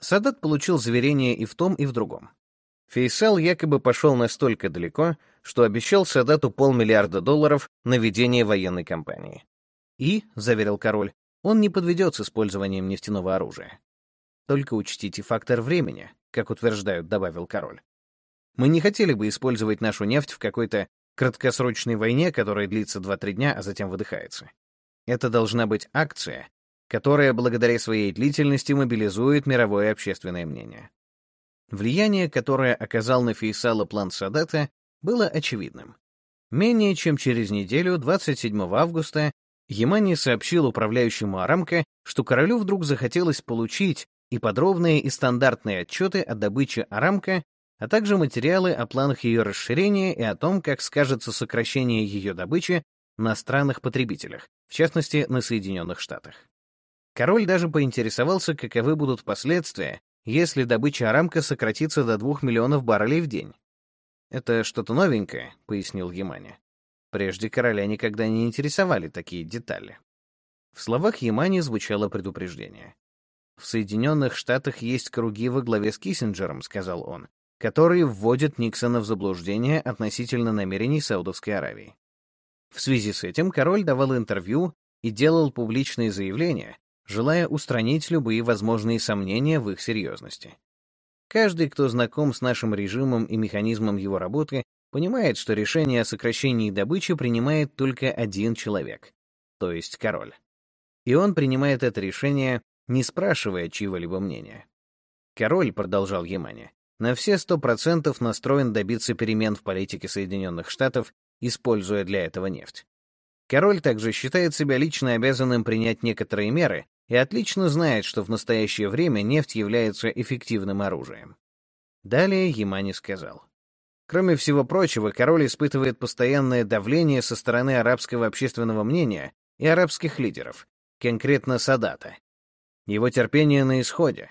Садат получил заверение и в том, и в другом. Фейсал якобы пошел настолько далеко, что обещал Садату полмиллиарда долларов на ведение военной кампании. И, — заверил король, — он не подведет с использованием нефтяного оружия. Только учтите фактор времени, как утверждают, добавил король. Мы не хотели бы использовать нашу нефть в какой-то краткосрочной войне, которая длится 2-3 дня, а затем выдыхается. Это должна быть акция, которая благодаря своей длительности мобилизует мировое общественное мнение. Влияние, которое оказал на Фейсала план Садата, было очевидным. Менее чем через неделю, 27 августа, Ямани сообщил управляющему Арамко, что королю вдруг захотелось получить и подробные и стандартные отчеты о добыче Арамко, а также материалы о планах ее расширения и о том, как скажется сокращение ее добычи на странных потребителях, в частности, на Соединенных Штатах. Король даже поинтересовался, каковы будут последствия, если добыча Арамка сократится до 2 миллионов баррелей в день. «Это что-то новенькое», — пояснил Ямани. Прежде короля никогда не интересовали такие детали. В словах Ямани звучало предупреждение. «В Соединенных Штатах есть круги во главе с Киссинджером», — сказал он, которые вводят Никсона в заблуждение относительно намерений Саудовской Аравии. В связи с этим король давал интервью и делал публичные заявления, желая устранить любые возможные сомнения в их серьезности. Каждый, кто знаком с нашим режимом и механизмом его работы, понимает, что решение о сокращении добычи принимает только один человек, то есть король. И он принимает это решение, не спрашивая чьего-либо мнения. Король, продолжал Ямани, на все 100% настроен добиться перемен в политике Соединенных Штатов, используя для этого нефть. Король также считает себя лично обязанным принять некоторые меры и отлично знает, что в настоящее время нефть является эффективным оружием. Далее Ямани сказал. Кроме всего прочего, король испытывает постоянное давление со стороны арабского общественного мнения и арабских лидеров, конкретно Садата. Его терпение на исходе.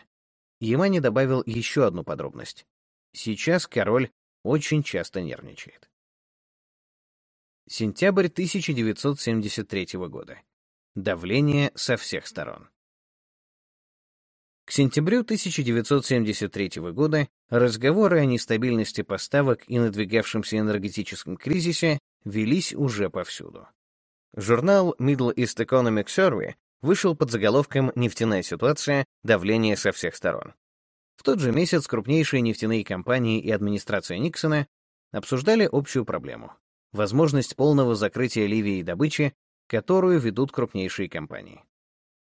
Ямани добавил еще одну подробность. Сейчас король очень часто нервничает. Сентябрь 1973 года. Давление со всех сторон. К сентябрю 1973 года разговоры о нестабильности поставок и надвигавшемся энергетическом кризисе велись уже повсюду. Журнал Middle East Economic Survey вышел под заголовком «Нефтяная ситуация. Давление со всех сторон». В тот же месяц крупнейшие нефтяные компании и администрация Никсона обсуждали общую проблему возможность полного закрытия Ливии добычи, которую ведут крупнейшие компании.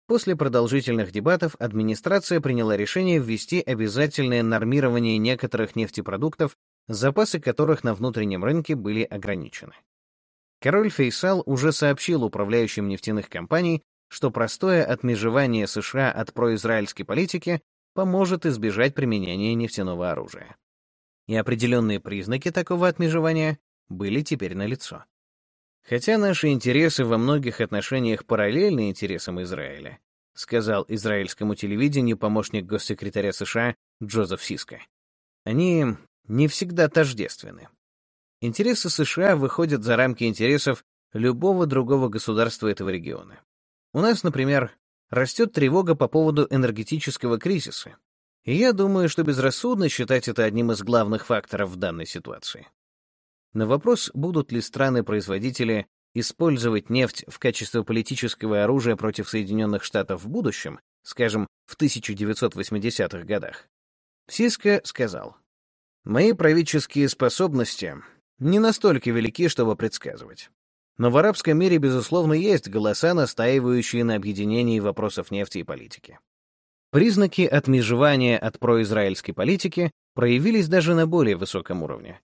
После продолжительных дебатов администрация приняла решение ввести обязательное нормирование некоторых нефтепродуктов, запасы которых на внутреннем рынке были ограничены. Король Фейсал уже сообщил управляющим нефтяных компаний, что простое отмежевание США от произраильской политики поможет избежать применения нефтяного оружия. И определенные признаки такого отмежевания были теперь налицо. Хотя наши интересы во многих отношениях параллельны интересам Израиля, сказал израильскому телевидению помощник госсекретаря США Джозеф Сиска. Они не всегда тождественны. Интересы США выходят за рамки интересов любого другого государства этого региона. У нас, например, растет тревога по поводу энергетического кризиса, и я думаю, что безрассудно считать это одним из главных факторов в данной ситуации. На вопрос, будут ли страны-производители использовать нефть в качестве политического оружия против Соединенных Штатов в будущем, скажем, в 1980-х годах, Сиска сказал, «Мои правительские способности не настолько велики, чтобы предсказывать. Но в арабском мире, безусловно, есть голоса, настаивающие на объединении вопросов нефти и политики. Признаки отмежевания от произраильской политики проявились даже на более высоком уровне.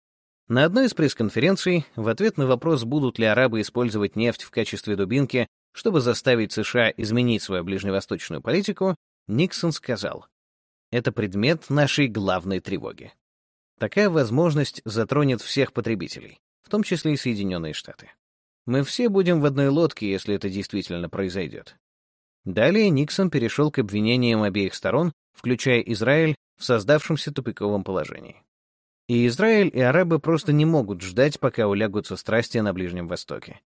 На одной из пресс-конференций, в ответ на вопрос, будут ли арабы использовать нефть в качестве дубинки, чтобы заставить США изменить свою ближневосточную политику, Никсон сказал, «Это предмет нашей главной тревоги. Такая возможность затронет всех потребителей, в том числе и Соединенные Штаты. Мы все будем в одной лодке, если это действительно произойдет». Далее Никсон перешел к обвинениям обеих сторон, включая Израиль, в создавшемся тупиковом положении. И Израиль, и арабы просто не могут ждать, пока улягутся страсти на Ближнем Востоке.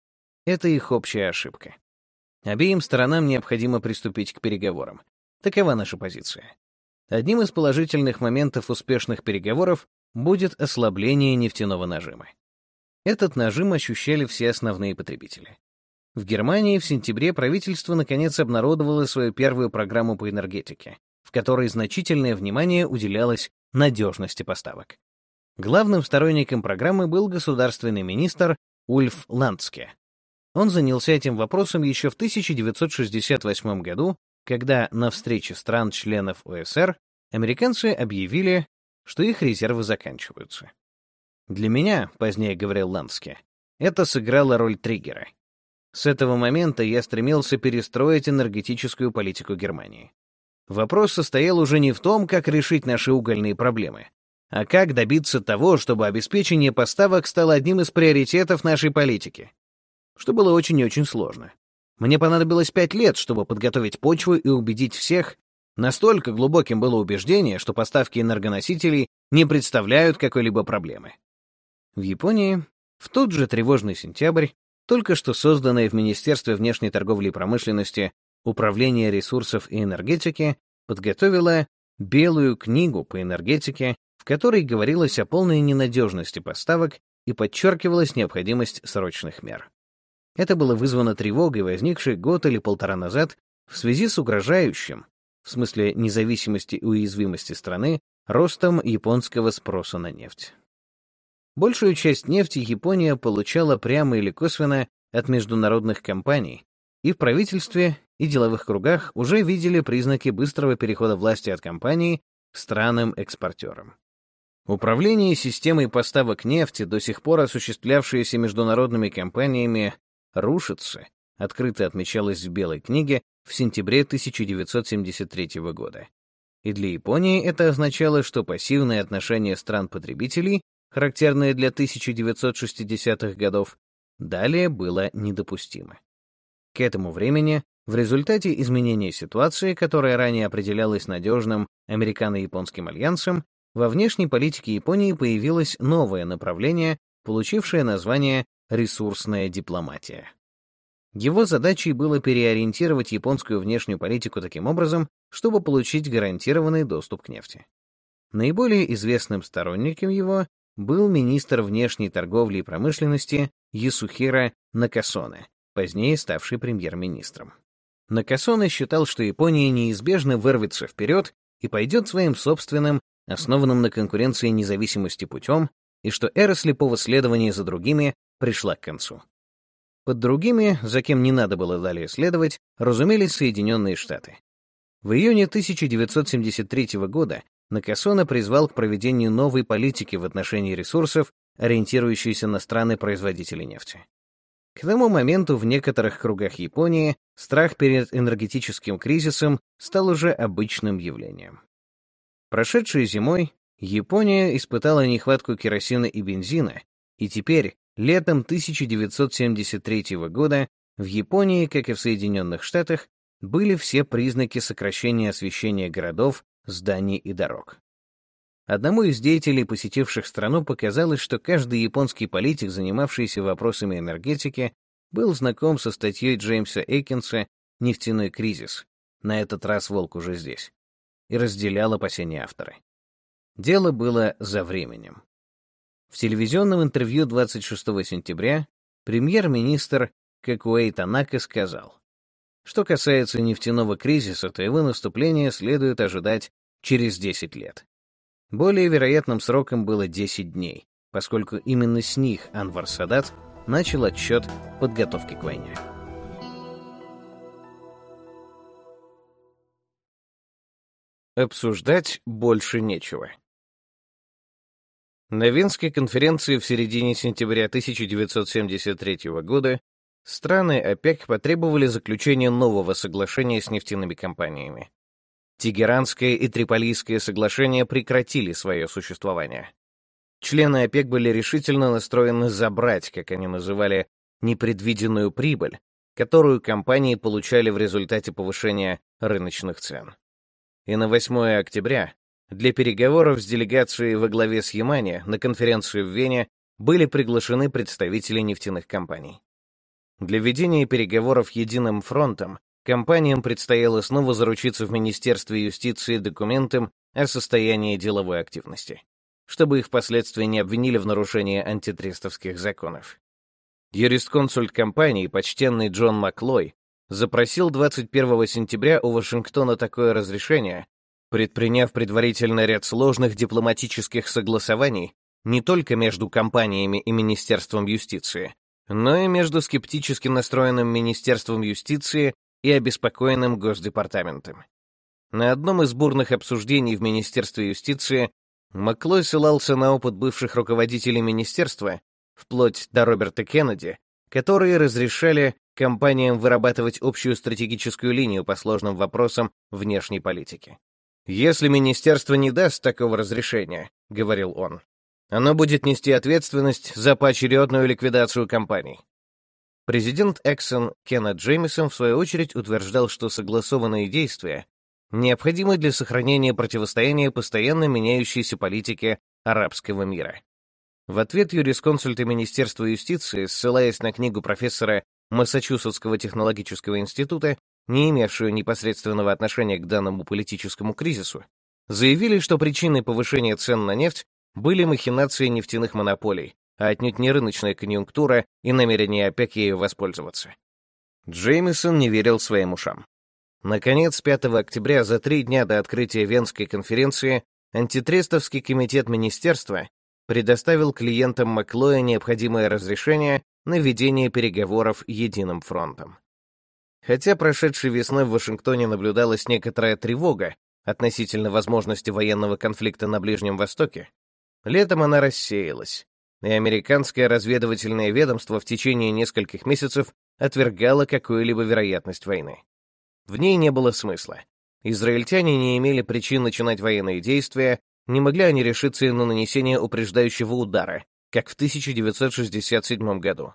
Это их общая ошибка. Обеим сторонам необходимо приступить к переговорам. Такова наша позиция. Одним из положительных моментов успешных переговоров будет ослабление нефтяного нажима. Этот нажим ощущали все основные потребители. В Германии в сентябре правительство наконец обнародовало свою первую программу по энергетике, в которой значительное внимание уделялось надежности поставок. Главным сторонником программы был государственный министр Ульф Ландске. Он занялся этим вопросом еще в 1968 году, когда на встрече стран-членов ОСР американцы объявили, что их резервы заканчиваются. «Для меня», — позднее говорил Ландске, — «это сыграло роль триггера. С этого момента я стремился перестроить энергетическую политику Германии. Вопрос состоял уже не в том, как решить наши угольные проблемы, а как добиться того, чтобы обеспечение поставок стало одним из приоритетов нашей политики. Что было очень и очень сложно. Мне понадобилось пять лет, чтобы подготовить почву и убедить всех, настолько глубоким было убеждение, что поставки энергоносителей не представляют какой-либо проблемы. В Японии в тот же тревожный сентябрь только что созданное в Министерстве внешней торговли и промышленности Управление ресурсов и энергетики подготовило Белую книгу по энергетике которой говорилось о полной ненадежности поставок и подчеркивалась необходимость срочных мер. Это было вызвано тревогой, возникшей год или полтора назад в связи с угрожающим, в смысле независимости и уязвимости страны, ростом японского спроса на нефть. Большую часть нефти Япония получала прямо или косвенно от международных компаний, и в правительстве и деловых кругах уже видели признаки быстрого перехода власти от компаний к странным-экспортерам. Управление системой поставок нефти, до сих пор осуществлявшееся международными компаниями, рушится, открыто отмечалось в Белой книге в сентябре 1973 года. И для Японии это означало, что пассивное отношение стран-потребителей, характерное для 1960-х годов, далее было недопустимо. К этому времени, в результате изменения ситуации, которая ранее определялась надежным американо-японским альянсом, во внешней политике Японии появилось новое направление, получившее название «ресурсная дипломатия». Его задачей было переориентировать японскую внешнюю политику таким образом, чтобы получить гарантированный доступ к нефти. Наиболее известным сторонником его был министр внешней торговли и промышленности Ясухира Накасоне, позднее ставший премьер-министром. Накасоне считал, что Япония неизбежно вырвется вперед и пойдет своим собственным, основанным на конкуренции независимости путем, и что эра слепого следования за другими пришла к концу. Под другими, за кем не надо было далее следовать, разумелись Соединенные Штаты. В июне 1973 года Накасона призвал к проведению новой политики в отношении ресурсов, ориентирующейся на страны-производители нефти. К тому моменту в некоторых кругах Японии страх перед энергетическим кризисом стал уже обычным явлением. Прошедшей зимой Япония испытала нехватку керосина и бензина, и теперь Летом 1973 года в Японии, как и в Соединенных Штатах, были все признаки сокращения освещения городов, зданий и дорог. Одному из деятелей, посетивших страну, показалось, что каждый японский политик, занимавшийся вопросами энергетики, был знаком со статьей Джеймса Эйкинса «Нефтяной кризис», на этот раз волк уже здесь, и разделял опасения автора. Дело было за временем. В телевизионном интервью 26 сентября премьер-министр Какуэй Танака сказал, что касается нефтяного кризиса, то его наступление следует ожидать через 10 лет. Более вероятным сроком было 10 дней, поскольку именно с них Анвар Садат начал отсчет подготовки к войне. Обсуждать больше нечего. На Венской конференции в середине сентября 1973 года страны ОПЕК потребовали заключения нового соглашения с нефтяными компаниями. Тегеранское и Триполийское соглашения прекратили свое существование. Члены ОПЕК были решительно настроены забрать, как они называли, непредвиденную прибыль, которую компании получали в результате повышения рыночных цен. И на 8 октября для переговоров с делегацией во главе с Ямани на конференцию в Вене были приглашены представители нефтяных компаний. Для ведения переговоров единым фронтом компаниям предстояло снова заручиться в Министерстве юстиции документом о состоянии деловой активности, чтобы их впоследствии не обвинили в нарушении антитрестовских законов. Юрисконсульт компании, почтенный Джон Маклой, запросил 21 сентября у Вашингтона такое разрешение, предприняв предварительно ряд сложных дипломатических согласований не только между компаниями и Министерством юстиции, но и между скептически настроенным Министерством юстиции и обеспокоенным Госдепартаментом. На одном из бурных обсуждений в Министерстве юстиции Маклой ссылался на опыт бывших руководителей министерства, вплоть до Роберта Кеннеди, которые разрешали компаниям вырабатывать общую стратегическую линию по сложным вопросам внешней политики. «Если министерство не даст такого разрешения», — говорил он, «оно будет нести ответственность за поочередную ликвидацию компаний». Президент Эксон Кеннет Джеймисон в свою очередь утверждал, что согласованные действия необходимы для сохранения противостояния постоянно меняющейся политике арабского мира. В ответ юрисконсульты Министерства юстиции, ссылаясь на книгу профессора Массачусетского технологического института, не имевшую непосредственного отношения к данному политическому кризису, заявили, что причиной повышения цен на нефть были махинации нефтяных монополий, а отнюдь не рыночная конъюнктура и намерение ОПЕК ею воспользоваться. Джеймисон не верил своим ушам. Наконец, 5 октября, за три дня до открытия Венской конференции, антитрестовский комитет министерства предоставил клиентам Маклоя необходимое разрешение на ведение переговоров единым фронтом. Хотя прошедшей весной в Вашингтоне наблюдалась некоторая тревога относительно возможности военного конфликта на Ближнем Востоке, Летом она рассеялась, и американское разведывательное ведомство в течение нескольких месяцев отвергало какую-либо вероятность войны. В ней не было смысла. Израильтяне не имели причин начинать военные действия, не могли они решиться на нанесение упреждающего удара, как в 1967 году.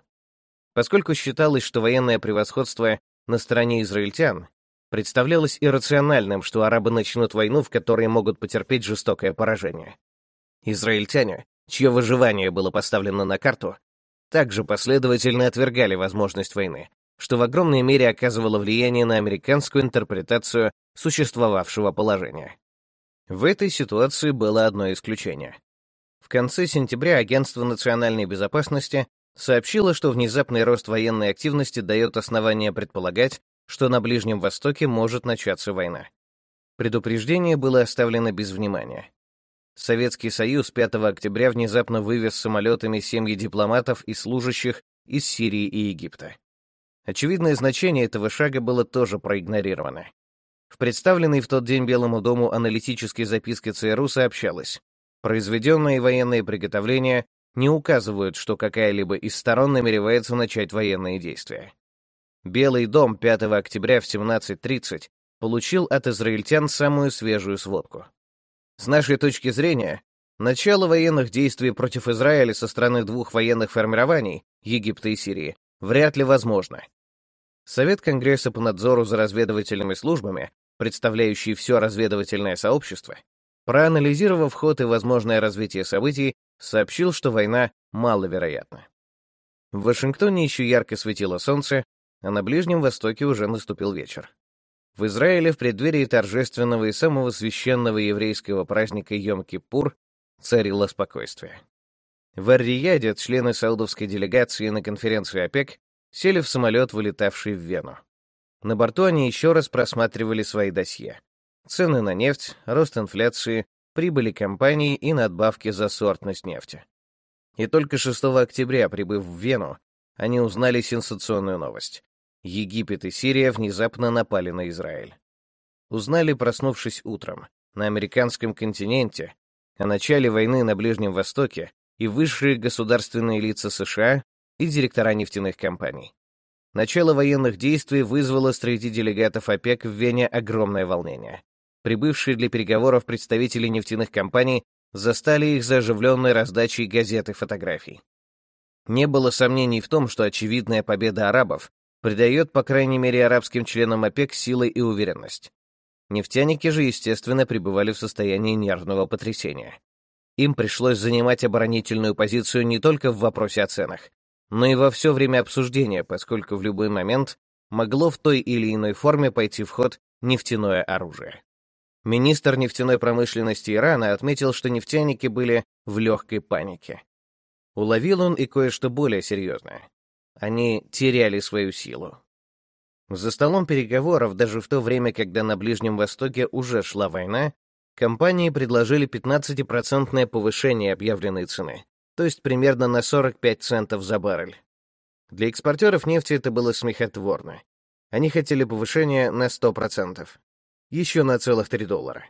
Поскольку считалось, что военное превосходство на стороне израильтян, представлялось иррациональным, что арабы начнут войну, в которой могут потерпеть жестокое поражение. Израильтяне, чье выживание было поставлено на карту, также последовательно отвергали возможность войны, что в огромной мере оказывало влияние на американскую интерпретацию существовавшего положения. В этой ситуации было одно исключение. Конце сентября Агентство национальной безопасности сообщило, что внезапный рост военной активности дает основания предполагать, что на Ближнем Востоке может начаться война. Предупреждение было оставлено без внимания. Советский Союз 5 октября внезапно вывез самолетами семьи дипломатов и служащих из Сирии и Египта. Очевидное значение этого шага было тоже проигнорировано. В представленной в тот день Белому дому аналитической записке ЦРУ сообщалось, произведенные военные приготовления не указывают, что какая-либо из сторон намеревается начать военные действия. Белый дом 5 октября в 17.30 получил от израильтян самую свежую сводку. С нашей точки зрения, начало военных действий против Израиля со стороны двух военных формирований, Египта и Сирии, вряд ли возможно. Совет Конгресса по надзору за разведывательными службами, представляющий все разведывательное сообщество, проанализировав ход и возможное развитие событий, сообщил, что война маловероятна. В Вашингтоне еще ярко светило солнце, а на Ближнем Востоке уже наступил вечер. В Израиле в преддверии торжественного и самого священного еврейского праздника Йом-Кипур царило спокойствие. В Ар-Рияде члены саудовской делегации на конференции ОПЕК сели в самолет, вылетавший в Вену. На борту они еще раз просматривали свои досье. Цены на нефть, рост инфляции, прибыли компаний и надбавки за сортность нефти. И только 6 октября, прибыв в Вену, они узнали сенсационную новость. Египет и Сирия внезапно напали на Израиль. Узнали, проснувшись утром, на американском континенте, о начале войны на Ближнем Востоке и высшие государственные лица США и директора нефтяных компаний. Начало военных действий вызвало среди делегатов ОПЕК в Вене огромное волнение. Прибывшие для переговоров представители нефтяных компаний застали их за оживленной раздачей газет и фотографий. Не было сомнений в том, что очевидная победа арабов придает, по крайней мере, арабским членам ОПЕК силы и уверенность. Нефтяники же, естественно, пребывали в состоянии нервного потрясения. Им пришлось занимать оборонительную позицию не только в вопросе о ценах, но и во все время обсуждения, поскольку в любой момент могло в той или иной форме пойти в ход нефтяное оружие. Министр нефтяной промышленности Ирана отметил, что нефтяники были в легкой панике. Уловил он и кое-что более серьезное. Они теряли свою силу. За столом переговоров, даже в то время, когда на Ближнем Востоке уже шла война, компании предложили 15% повышение объявленной цены, то есть примерно на 45 центов за баррель. Для экспортеров нефти это было смехотворно. Они хотели повышения на 100%, еще на целых 3 доллара.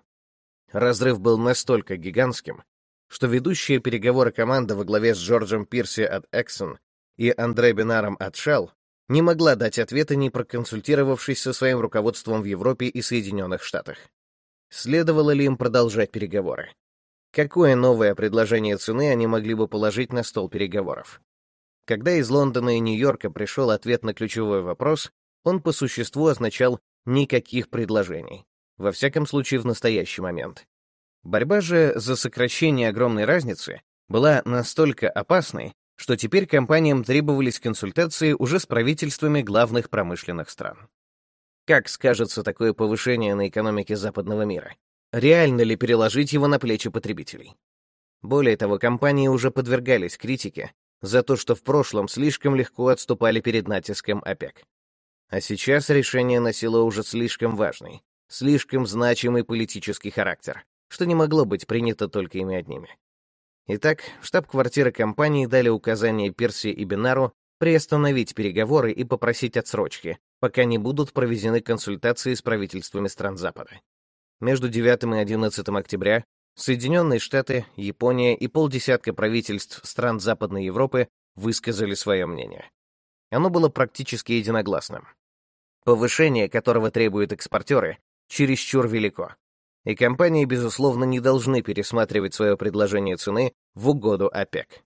Разрыв был настолько гигантским, что ведущая переговоры команда во главе с Джорджем Пирси от Exxon и Андре Бинаром от Shell не могла дать ответа, не проконсультировавшись со своим руководством в Европе и Соединенных Штатах. Следовало ли им продолжать переговоры? Какое новое предложение цены они могли бы положить на стол переговоров? Когда из Лондона и Нью-Йорка пришел ответ на ключевой вопрос, он по существу означал «никаких предложений», во всяком случае в настоящий момент. Борьба же за сокращение огромной разницы была настолько опасной, что теперь компаниям требовались консультации уже с правительствами главных промышленных стран. Как скажется такое повышение на экономике западного мира? Реально ли переложить его на плечи потребителей? Более того, компании уже подвергались критике за то, что в прошлом слишком легко отступали перед натиском ОПЕК. А сейчас решение носило уже слишком важный, слишком значимый политический характер, что не могло быть принято только ими одними. Итак, штаб-квартиры компании дали указание Перси и Бинару приостановить переговоры и попросить отсрочки, пока не будут проведены консультации с правительствами стран Запада. Между 9 и 11 октября Соединенные Штаты, Япония и полдесятка правительств стран Западной Европы высказали свое мнение. Оно было практически единогласным. Повышение, которого требуют экспортеры, чересчур велико, и компании, безусловно, не должны пересматривать свое предложение цены в угоду ОПЕК.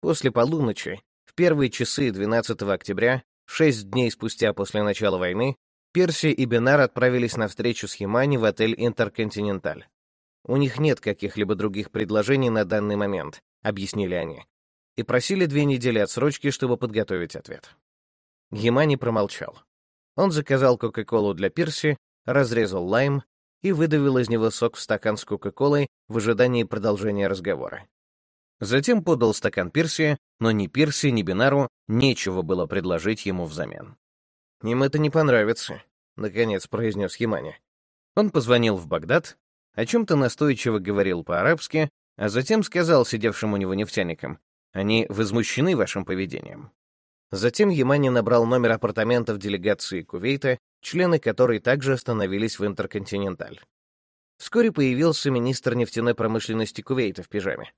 После полуночи, в первые часы 12 октября, шесть дней спустя после начала войны, Перси и Бинар отправились на встречу с Химани в отель «Интерконтиненталь». «У них нет каких-либо других предложений на данный момент», — объяснили они, и просили две недели отсрочки, чтобы подготовить ответ. Гемани промолчал. Он заказал Кока-Колу для Пирси, разрезал лайм и выдавил из него сок в стакан с Кока-Колой в ожидании продолжения разговора. Затем подал стакан Пирси, но ни Пирси, ни Бинару нечего было предложить ему взамен. «Им это не понравится», — наконец произнес Химани. Он позвонил в Багдад, о чем-то настойчиво говорил по-арабски, а затем сказал сидевшим у него нефтяникам, «Они возмущены вашим поведением». Затем Ямани набрал номер апартаментов делегации Кувейта, члены которой также остановились в Интерконтиненталь. Вскоре появился министр нефтяной промышленности Кувейта в пижаме.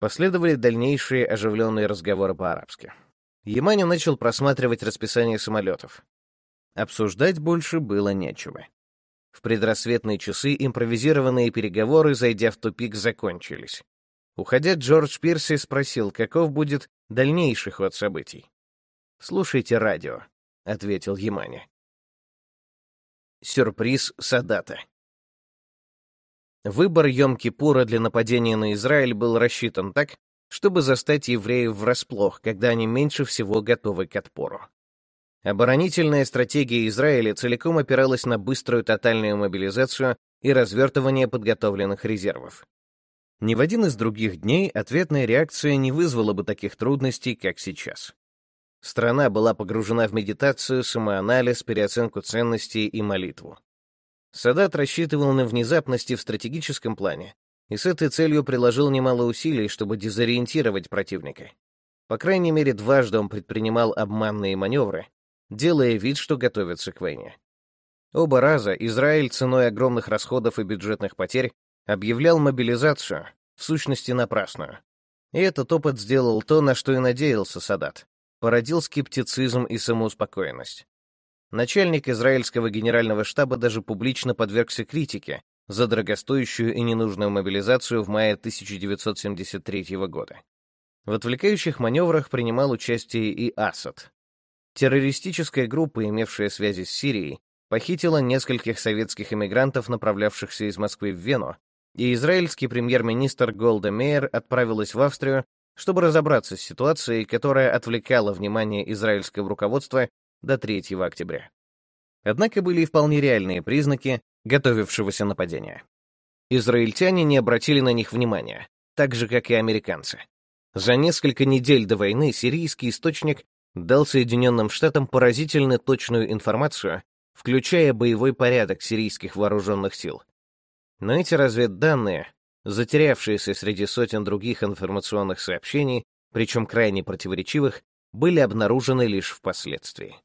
Последовали дальнейшие оживленные разговоры по-арабски. Ямани начал просматривать расписание самолетов. Обсуждать больше было нечего. В предрассветные часы импровизированные переговоры, зайдя в тупик, закончились. Уходя, Джордж Пирси спросил, каков будет дальнейший ход событий. «Слушайте радио», — ответил Ямани. Сюрприз Садата Выбор Йом-Кипура для нападения на Израиль был рассчитан так, чтобы застать евреев врасплох, когда они меньше всего готовы к отпору. Оборонительная стратегия Израиля целиком опиралась на быструю тотальную мобилизацию и развертывание подготовленных резервов. Ни в один из других дней ответная реакция не вызвала бы таких трудностей, как сейчас. Страна была погружена в медитацию, самоанализ, переоценку ценностей и молитву. Садат рассчитывал на внезапности в стратегическом плане и с этой целью приложил немало усилий, чтобы дезориентировать противника. По крайней мере, дважды он предпринимал обманные маневры, делая вид, что готовится к войне. Оба раза Израиль ценой огромных расходов и бюджетных потерь объявлял мобилизацию, в сущности напрасную. И этот опыт сделал то, на что и надеялся Садат, породил скептицизм и самоуспокоенность. Начальник израильского генерального штаба даже публично подвергся критике за дорогостоящую и ненужную мобилизацию в мае 1973 года. В отвлекающих маневрах принимал участие и Асад, Террористическая группа, имевшая связи с Сирией, похитила нескольких советских эмигрантов, направлявшихся из Москвы в Вену, и израильский премьер-министр Голда Мейер отправилась в Австрию, чтобы разобраться с ситуацией, которая отвлекала внимание израильского руководства до 3 октября. Однако были и вполне реальные признаки готовившегося нападения. Израильтяне не обратили на них внимания, так же, как и американцы. За несколько недель до войны сирийский источник дал Соединенным Штатам поразительно точную информацию, включая боевой порядок сирийских вооруженных сил. Но эти разведданные, затерявшиеся среди сотен других информационных сообщений, причем крайне противоречивых, были обнаружены лишь впоследствии.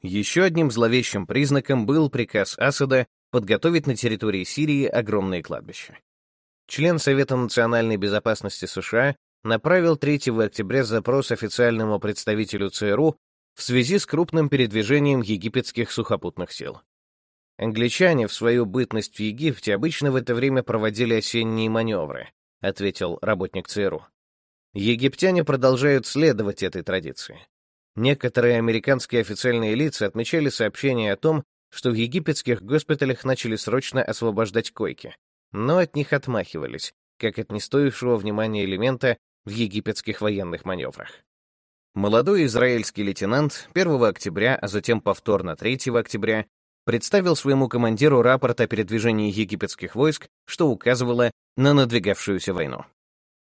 Еще одним зловещим признаком был приказ Асада подготовить на территории Сирии огромные кладбища. Член Совета национальной безопасности США направил 3 октября запрос официальному представителю ЦРУ в связи с крупным передвижением египетских сухопутных сил. Англичане в свою бытность в Египте обычно в это время проводили осенние маневры, ответил работник ЦРУ. Египтяне продолжают следовать этой традиции. Некоторые американские официальные лица отмечали сообщения о том, что в египетских госпиталях начали срочно освобождать койки, но от них отмахивались, как от нестоившего внимания элемента в египетских военных маневрах. Молодой израильский лейтенант 1 октября, а затем повторно 3 октября, представил своему командиру рапорт о передвижении египетских войск, что указывало на надвигавшуюся войну.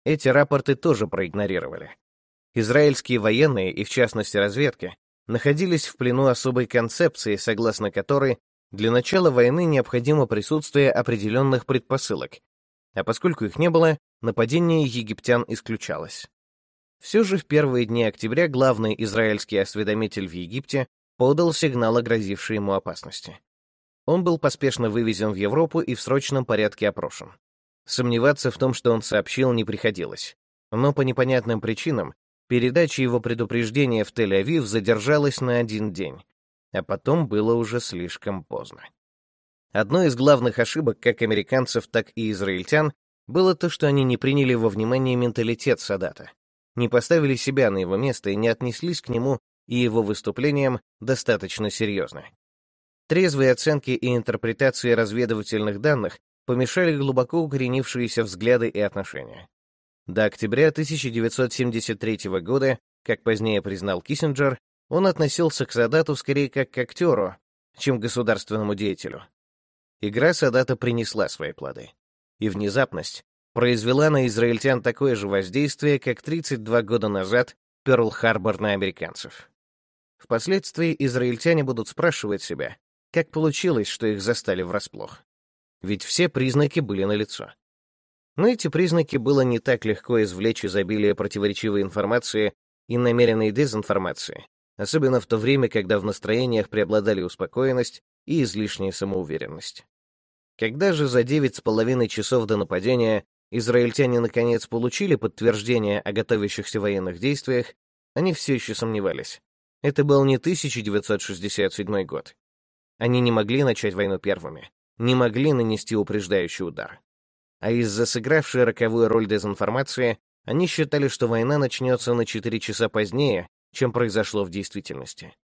Эти рапорты тоже проигнорировали. Израильские военные, и в частности разведка, находились в плену особой концепции, согласно которой для начала войны необходимо присутствие определенных предпосылок, а поскольку их не было, нападение египтян исключалось. Все же в первые дни октября главный израильский осведомитель в Египте подал сигнал о грозившей ему опасности. Он был поспешно вывезен в Европу и в срочном порядке опрошен. Сомневаться в том, что он сообщил, не приходилось. Но по непонятным причинам передача его предупреждения в Тель-Авив задержалась на один день, а потом было уже слишком поздно. Одной из главных ошибок как американцев, так и израильтян было то, что они не приняли во внимание менталитет Садата, не поставили себя на его место и не отнеслись к нему и его выступлениям достаточно серьезно. Трезвые оценки и интерпретации разведывательных данных помешали глубоко укоренившиеся взгляды и отношения. До октября 1973 года, как позднее признал Киссинджер, он относился к Садату скорее как к актеру, чем к государственному деятелю. Игра Садата принесла свои плоды. И внезапность произвела на израильтян такое же воздействие, как 32 года назад Пёрл-Харбор на американцев. Впоследствии израильтяне будут спрашивать себя, как получилось, что их застали врасплох. Ведь все признаки были налицо. Но эти признаки было не так легко извлечь из обилия противоречивой информации и намеренной дезинформации, особенно в то время, когда в настроениях преобладали успокоенность и излишняя самоуверенность. Когда же за девять с половиной часов до нападения израильтяне наконец получили подтверждение о готовящихся военных действиях, они все еще сомневались. Это был не 1967 год. Они не могли начать войну первыми, не могли нанести упреждающий удар. А из-за сыгравшей роковую роль дезинформации, они считали, что война начнется на 4 часа позднее, чем произошло в действительности.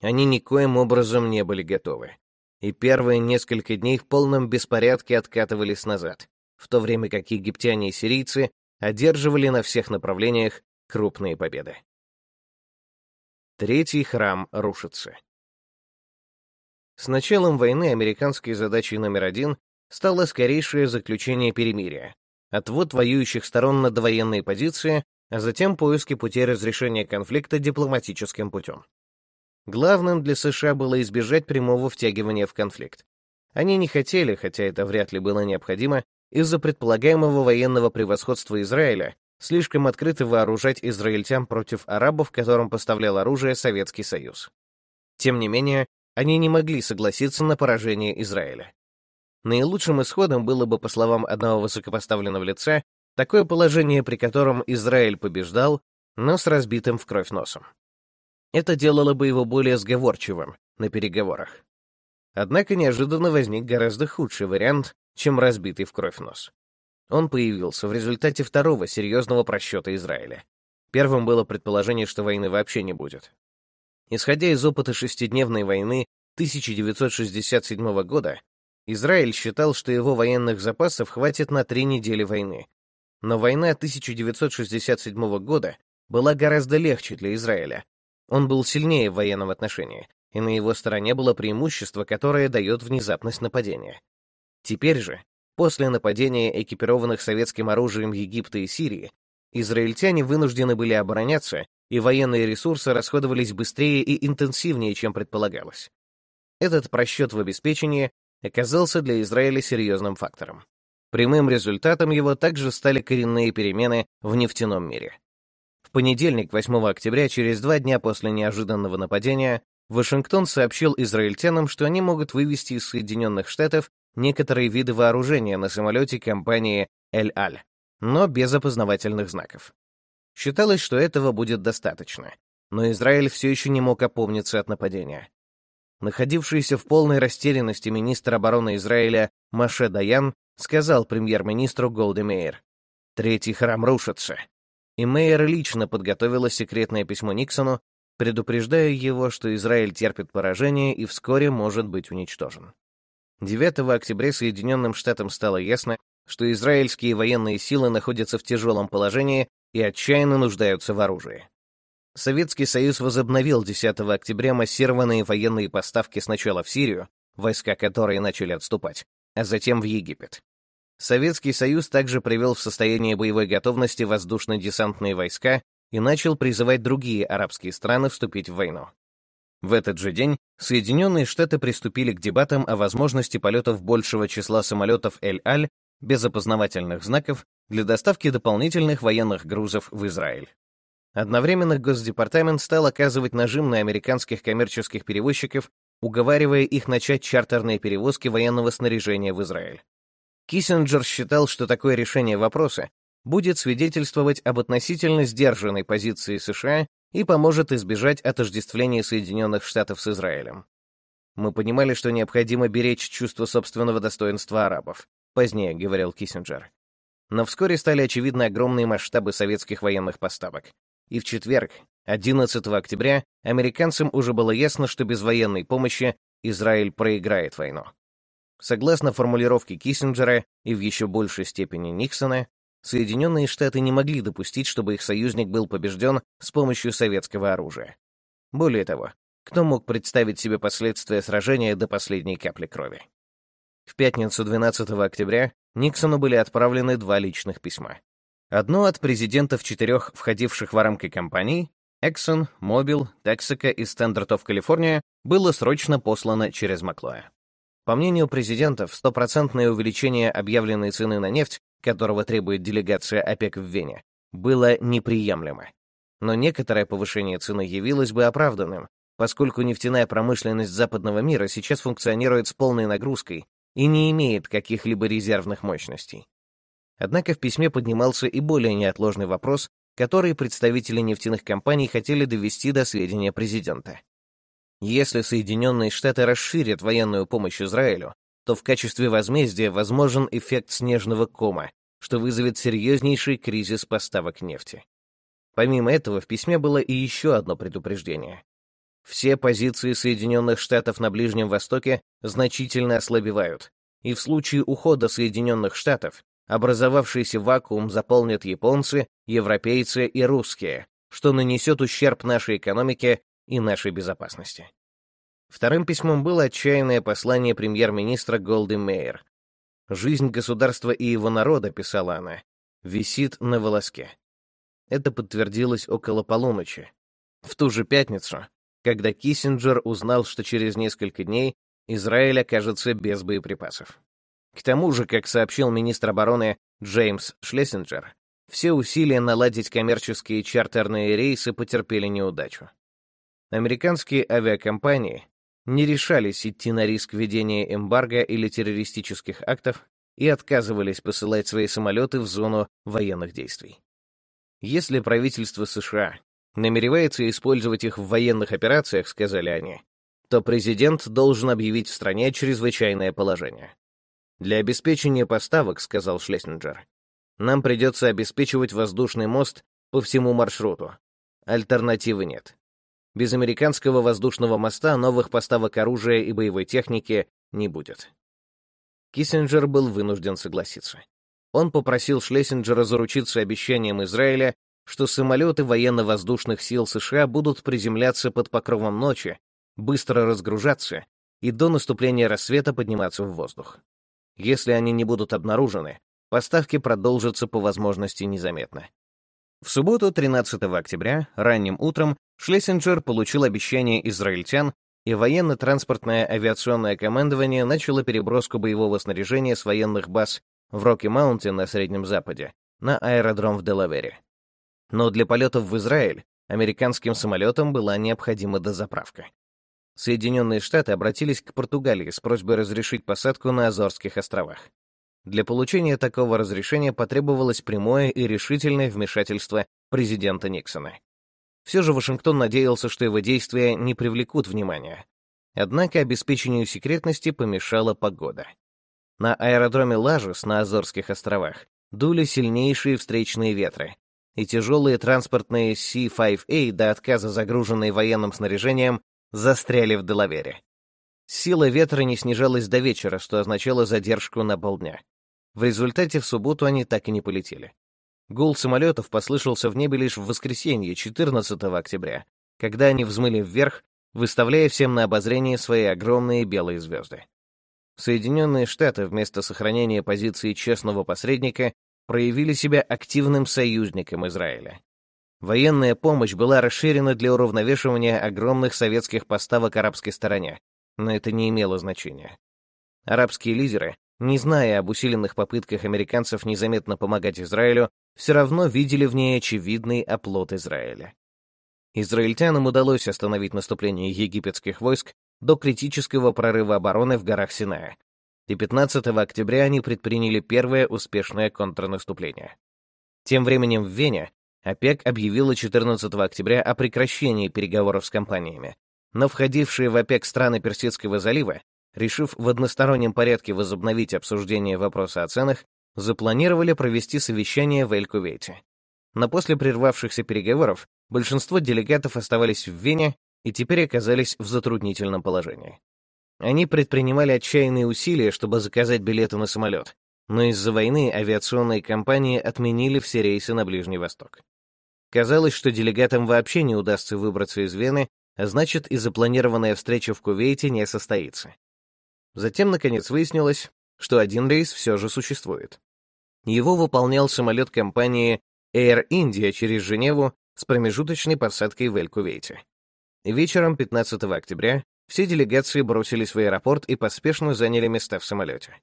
Они никоим образом не были готовы и первые несколько дней в полном беспорядке откатывались назад, в то время как египтяне и сирийцы одерживали на всех направлениях крупные победы. Третий храм рушится. С началом войны американской задачей номер один стало скорейшее заключение перемирия, отвод воюющих сторон на довоенные позиции, а затем поиски путей разрешения конфликта дипломатическим путем. Главным для США было избежать прямого втягивания в конфликт. Они не хотели, хотя это вряд ли было необходимо, из-за предполагаемого военного превосходства Израиля слишком открыто вооружать израильтян против арабов, которым поставлял оружие Советский Союз. Тем не менее, они не могли согласиться на поражение Израиля. Наилучшим исходом было бы, по словам одного высокопоставленного лица, такое положение, при котором Израиль побеждал, но с разбитым в кровь носом. Это делало бы его более сговорчивым на переговорах. Однако неожиданно возник гораздо худший вариант, чем разбитый в кровь нос. Он появился в результате второго серьезного просчета Израиля. Первым было предположение, что войны вообще не будет. Исходя из опыта шестидневной войны 1967 года, Израиль считал, что его военных запасов хватит на три недели войны. Но война 1967 года была гораздо легче для Израиля, он был сильнее в военном отношении, и на его стороне было преимущество, которое дает внезапность нападения. Теперь же, после нападения экипированных советским оружием Египта и Сирии, израильтяне вынуждены были обороняться, и военные ресурсы расходовались быстрее и интенсивнее, чем предполагалось. Этот просчет в обеспечении оказался для Израиля серьезным фактором. Прямым результатом его также стали коренные перемены в нефтяном мире. В понедельник, 8 октября, через два дня после неожиданного нападения, Вашингтон сообщил израильтянам, что они могут вывести из Соединенных Штатов некоторые виды вооружения на самолете компании «Эль-Аль», но без опознавательных знаков. Считалось, что этого будет достаточно, но Израиль все еще не мог опомниться от нападения. Находившийся в полной растерянности министр обороны Израиля Маше Даян сказал премьер-министру Голди Мейер, «Третий храм рушится и Мейер лично подготовила секретное письмо Никсону, предупреждая его, что Израиль терпит поражение и вскоре может быть уничтожен. 9 октября Соединенным Штатам стало ясно, что израильские военные силы находятся в тяжелом положении и отчаянно нуждаются в оружии. Советский Союз возобновил 10 октября массированные военные поставки сначала в Сирию, войска которой начали отступать, а затем в Египет. Советский Союз также привел в состояние боевой готовности воздушно-десантные войска и начал призывать другие арабские страны вступить в войну. В этот же день Соединенные Штаты приступили к дебатам о возможности полетов большего числа самолетов Эль-Аль без опознавательных знаков для доставки дополнительных военных грузов в Израиль. Одновременно Госдепартамент стал оказывать нажим на американских коммерческих перевозчиков, уговаривая их начать чартерные перевозки военного снаряжения в Израиль. Киссинджер считал, что такое решение вопроса будет свидетельствовать об относительно сдержанной позиции США и поможет избежать отождествления Соединенных Штатов с Израилем. Мы понимали, что необходимо беречь чувство собственного достоинства арабов, позднее говорил Киссинджер. Но вскоре стали очевидны огромные масштабы советских военных поставок. И в четверг, 11 октября, американцам уже было ясно, что без военной помощи Израиль проиграет войну. Согласно формулировке Киссинджера и в еще большей степени Никсона, Соединенные Штаты не могли допустить, чтобы их союзник был побежден с помощью советского оружия. Более того, кто мог представить себе последствия сражения до последней капли крови? В пятницу 12 октября Никсону были отправлены два личных письма. Одно от президентов четырех входивших в рамки компаний Exxon, Mobil, Texaco и Standard of California было срочно послано через Маклоя. По мнению президентов, стопроцентное увеличение объявленной цены на нефть, которого требует делегация ОПЕК в Вене, было неприемлемо. Но некоторое повышение цены явилось бы оправданным, поскольку нефтяная промышленность западного мира сейчас функционирует с полной нагрузкой и не имеет каких-либо резервных мощностей. Однако в письме поднимался и более неотложный вопрос, который представители нефтяных компаний хотели довести до сведения президента. Если Соединенные Штаты расширят военную помощь Израилю, то в качестве возмездия возможен эффект снежного кома, что вызовет серьезнейший кризис поставок нефти. Помимо этого, в письме было и еще одно предупреждение. Все позиции Соединенных Штатов на Ближнем Востоке значительно ослабевают, и в случае ухода Соединенных Штатов образовавшийся вакуум заполнят японцы, европейцы и русские, что нанесет ущерб нашей экономике и нашей безопасности. Вторым письмом было отчаянное послание премьер-министра Голди Мейер. «Жизнь государства и его народа», — писала она, — «висит на волоске». Это подтвердилось около полуночи. В ту же пятницу, когда Киссинджер узнал, что через несколько дней Израиль окажется без боеприпасов. К тому же, как сообщил министр обороны Джеймс Шлессинджер, все усилия наладить коммерческие чартерные рейсы потерпели неудачу. Американские авиакомпании не решались идти на риск ведения эмбарго или террористических актов и отказывались посылать свои самолеты в зону военных действий. Если правительство США намеревается использовать их в военных операциях, сказали они, то президент должен объявить в стране чрезвычайное положение. Для обеспечения поставок, сказал Шлессинджер, нам придется обеспечивать воздушный мост по всему маршруту. Альтернативы нет. Без американского воздушного моста новых поставок оружия и боевой техники не будет. Киссинджер был вынужден согласиться. Он попросил Шлессинджера заручиться обещанием Израиля, что самолеты военно-воздушных сил США будут приземляться под покровом ночи, быстро разгружаться и до наступления рассвета подниматься в воздух. Если они не будут обнаружены, поставки продолжатся по возможности незаметно. В субботу, 13 октября, ранним утром, Шлессинджер получил обещание израильтян, и военно-транспортное авиационное командование начало переброску боевого снаряжения с военных баз в Рокки-Маунте на Среднем Западе на аэродром в Делавере. Но для полетов в Израиль американским самолетам была необходима дозаправка. Соединенные Штаты обратились к Португалии с просьбой разрешить посадку на Азорских островах. Для получения такого разрешения потребовалось прямое и решительное вмешательство президента Никсона. Все же Вашингтон надеялся, что его действия не привлекут внимания. Однако обеспечению секретности помешала погода. На аэродроме Лажес на Азорских островах дули сильнейшие встречные ветры, и тяжелые транспортные C-5A, до отказа загруженные военным снаряжением, застряли в Делавере. Сила ветра не снижалась до вечера, что означало задержку на полдня. В результате в субботу они так и не полетели. Гул самолетов послышался в небе лишь в воскресенье, 14 октября, когда они взмыли вверх, выставляя всем на обозрение свои огромные белые звезды. Соединенные Штаты вместо сохранения позиции честного посредника проявили себя активным союзником Израиля. Военная помощь была расширена для уравновешивания огромных советских поставок арабской стороне, но это не имело значения. Арабские лидеры, не зная об усиленных попытках американцев незаметно помогать Израилю, все равно видели в ней очевидный оплот Израиля. Израильтянам удалось остановить наступление египетских войск до критического прорыва обороны в горах Синая. и 15 октября они предприняли первое успешное контрнаступление. Тем временем в Вене ОПЕК объявила 14 октября о прекращении переговоров с компаниями, но входившие в ОПЕК страны Персидского залива, решив в одностороннем порядке возобновить обсуждение вопроса о ценах, запланировали провести совещание в Эль-Кувейте. Но после прервавшихся переговоров большинство делегатов оставались в Вене и теперь оказались в затруднительном положении. Они предпринимали отчаянные усилия, чтобы заказать билеты на самолет, но из-за войны авиационные компании отменили все рейсы на Ближний Восток. Казалось, что делегатам вообще не удастся выбраться из Вены, значит, и запланированная встреча в Кувейте не состоится. Затем, наконец, выяснилось, что один рейс все же существует. Его выполнял самолет компании Air India через Женеву с промежуточной посадкой в Эль-Кувейте. Вечером 15 октября все делегации бросились в аэропорт и поспешно заняли места в самолете.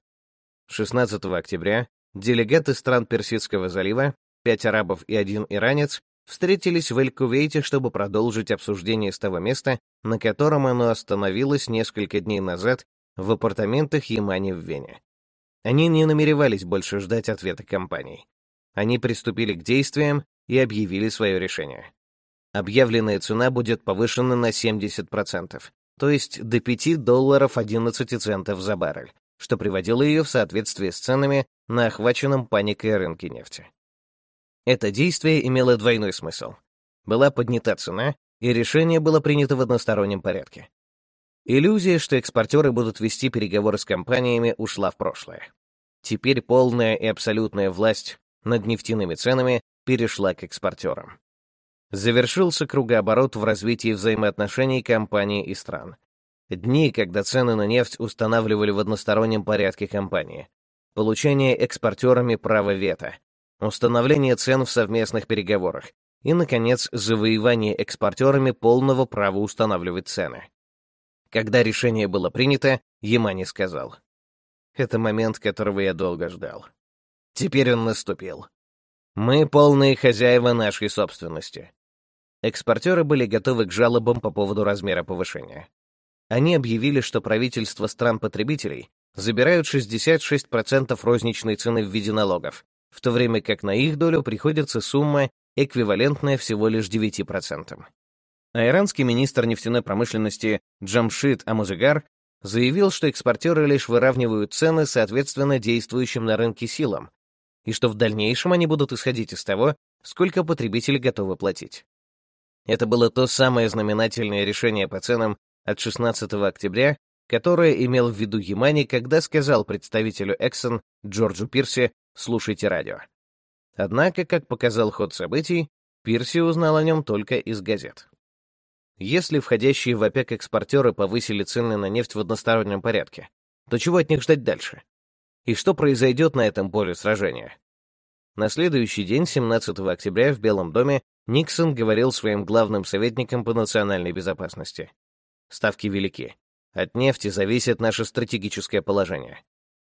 16 октября делегаты стран Персидского залива, пять арабов и один иранец, встретились в Эль-Кувейте, чтобы продолжить обсуждение с того места, на котором оно остановилось несколько дней назад в апартаментах Ямани в Вене. Они не намеревались больше ждать ответа компаний. Они приступили к действиям и объявили свое решение. Объявленная цена будет повышена на 70%, то есть до 5 долларов 11 центов за баррель, что приводило ее в соответствие с ценами на охваченном паникой рынке нефти. Это действие имело двойной смысл. Была поднята цена, и решение было принято в одностороннем порядке. Иллюзия, что экспортеры будут вести переговоры с компаниями, ушла в прошлое. Теперь полная и абсолютная власть над нефтяными ценами перешла к экспортерам. Завершился кругооборот в развитии взаимоотношений компаний и стран. Дни, когда цены на нефть устанавливали в одностороннем порядке компании. Получение экспортерами права вето. Установление цен в совместных переговорах. И, наконец, завоевание экспортерами полного права устанавливать цены. Когда решение было принято, Ямани сказал. «Это момент, которого я долго ждал. Теперь он наступил. Мы полные хозяева нашей собственности. Экспортеры были готовы к жалобам по поводу размера повышения. Они объявили, что правительства стран-потребителей забирают 66% розничной цены в виде налогов, в то время как на их долю приходится сумма, эквивалентная всего лишь 9%. А иранский министр нефтяной промышленности Джамшид Амузыгар заявил, что экспортеры лишь выравнивают цены соответственно действующим на рынке силам, и что в дальнейшем они будут исходить из того, сколько потребители готовы платить. Это было то самое знаменательное решение по ценам от 16 октября, которое имел в виду Ямани, когда сказал представителю Exxon Джорджу Пирси «слушайте радио». Однако, как показал ход событий, Пирси узнал о нем только из газет. Если входящие в ОПЕК экспортеры повысили цены на нефть в одностороннем порядке, то чего от них ждать дальше? И что произойдет на этом поле сражения? На следующий день, 17 октября, в Белом доме Никсон говорил своим главным советникам по национальной безопасности. Ставки велики. От нефти зависит наше стратегическое положение.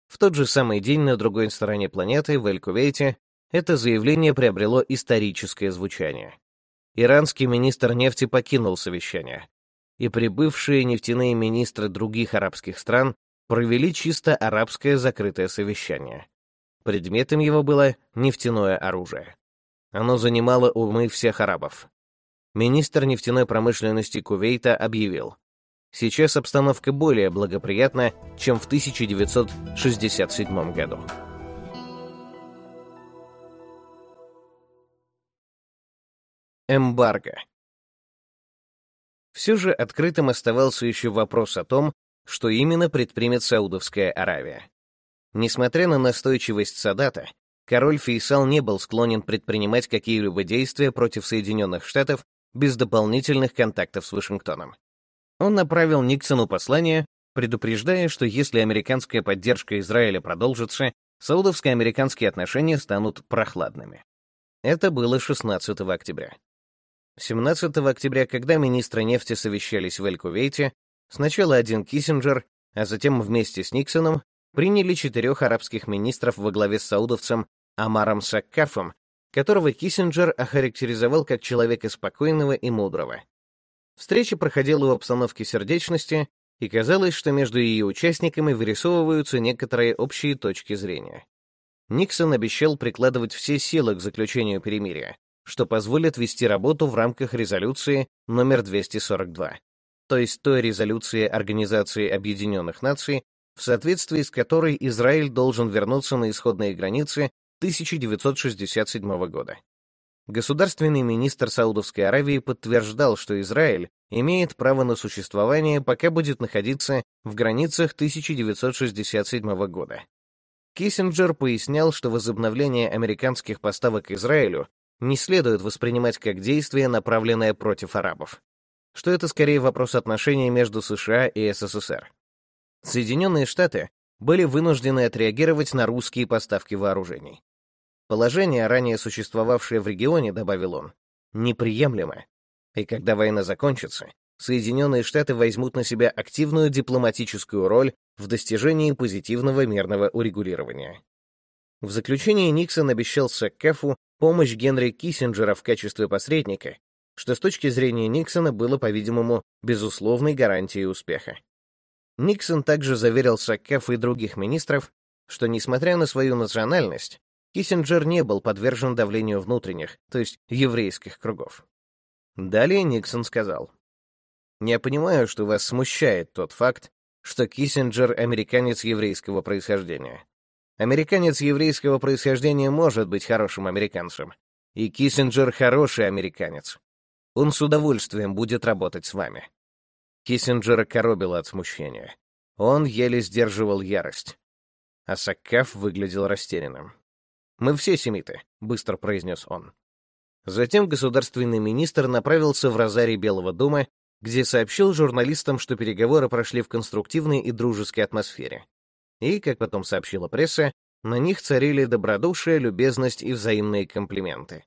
В тот же самый день на другой стороне планеты, в Эль-Кувейте, это заявление приобрело историческое звучание. Иранский министр нефти покинул совещание, и прибывшие нефтяные министры других арабских стран провели чисто арабское закрытое совещание. Предметом его было нефтяное оружие. Оно занимало умы всех арабов. Министр нефтяной промышленности Кувейта объявил, сейчас обстановка более благоприятна, чем в 1967 году. Эмбарго. Все же открытым оставался еще вопрос о том, что именно предпримет Саудовская Аравия. Несмотря на настойчивость Садата, король Фейсал не был склонен предпринимать какие-либо действия против Соединенных Штатов без дополнительных контактов с Вашингтоном. Он направил Никсону послание, предупреждая, что если американская поддержка Израиля продолжится, саудовско-американские отношения станут прохладными. Это было 16 октября. 17 октября, когда министры нефти совещались в Эль-Кувейте, Сначала один Киссинджер, а затем вместе с Никсоном приняли четырех арабских министров во главе с саудовцем Амаром Саккафом, которого Киссинджер охарактеризовал как человека спокойного и мудрого. Встреча проходила в обстановке сердечности, и казалось, что между ее участниками вырисовываются некоторые общие точки зрения. Никсон обещал прикладывать все силы к заключению перемирия, что позволит вести работу в рамках резолюции номер 242, то есть той резолюции Организации Объединенных Наций, в соответствии с которой Израиль должен вернуться на исходные границы 1967 года. Государственный министр Саудовской Аравии подтверждал, что Израиль имеет право на существование, пока будет находиться в границах 1967 года. Киссинджер пояснял, что возобновление американских поставок Израилю не следует воспринимать как действие, направленное против арабов, что это скорее вопрос отношений между США и СССР. Соединенные Штаты были вынуждены отреагировать на русские поставки вооружений. Положение, ранее существовавшее в регионе, добавил он, неприемлемо. И когда война закончится, Соединенные Штаты возьмут на себя активную дипломатическую роль в достижении позитивного мирного урегулирования. В заключение Никсон обещал Саккафу помощь Генри Киссинджера в качестве посредника, что с точки зрения Никсона было, по-видимому, безусловной гарантией успеха. Никсон также заверил Саккафу и других министров, что, несмотря на свою национальность, Киссинджер не был подвержен давлению внутренних, то есть еврейских кругов. Далее Никсон сказал, «Я понимаю, что вас смущает тот факт, что Киссинджер — американец еврейского происхождения. Американец еврейского происхождения может быть хорошим американцем, и Киссинджер — хороший американец. Он с удовольствием будет работать с вами». Киссинджера коробило от смущения. Он еле сдерживал ярость. А Саккаф выглядел растерянным. «Мы все семиты», — быстро произнес он. Затем государственный министр направился в розарий Белого дома, где сообщил журналистам, что переговоры прошли в конструктивной и дружеской атмосфере. И, как потом сообщила пресса, на них царили добродушие, любезность и взаимные комплименты.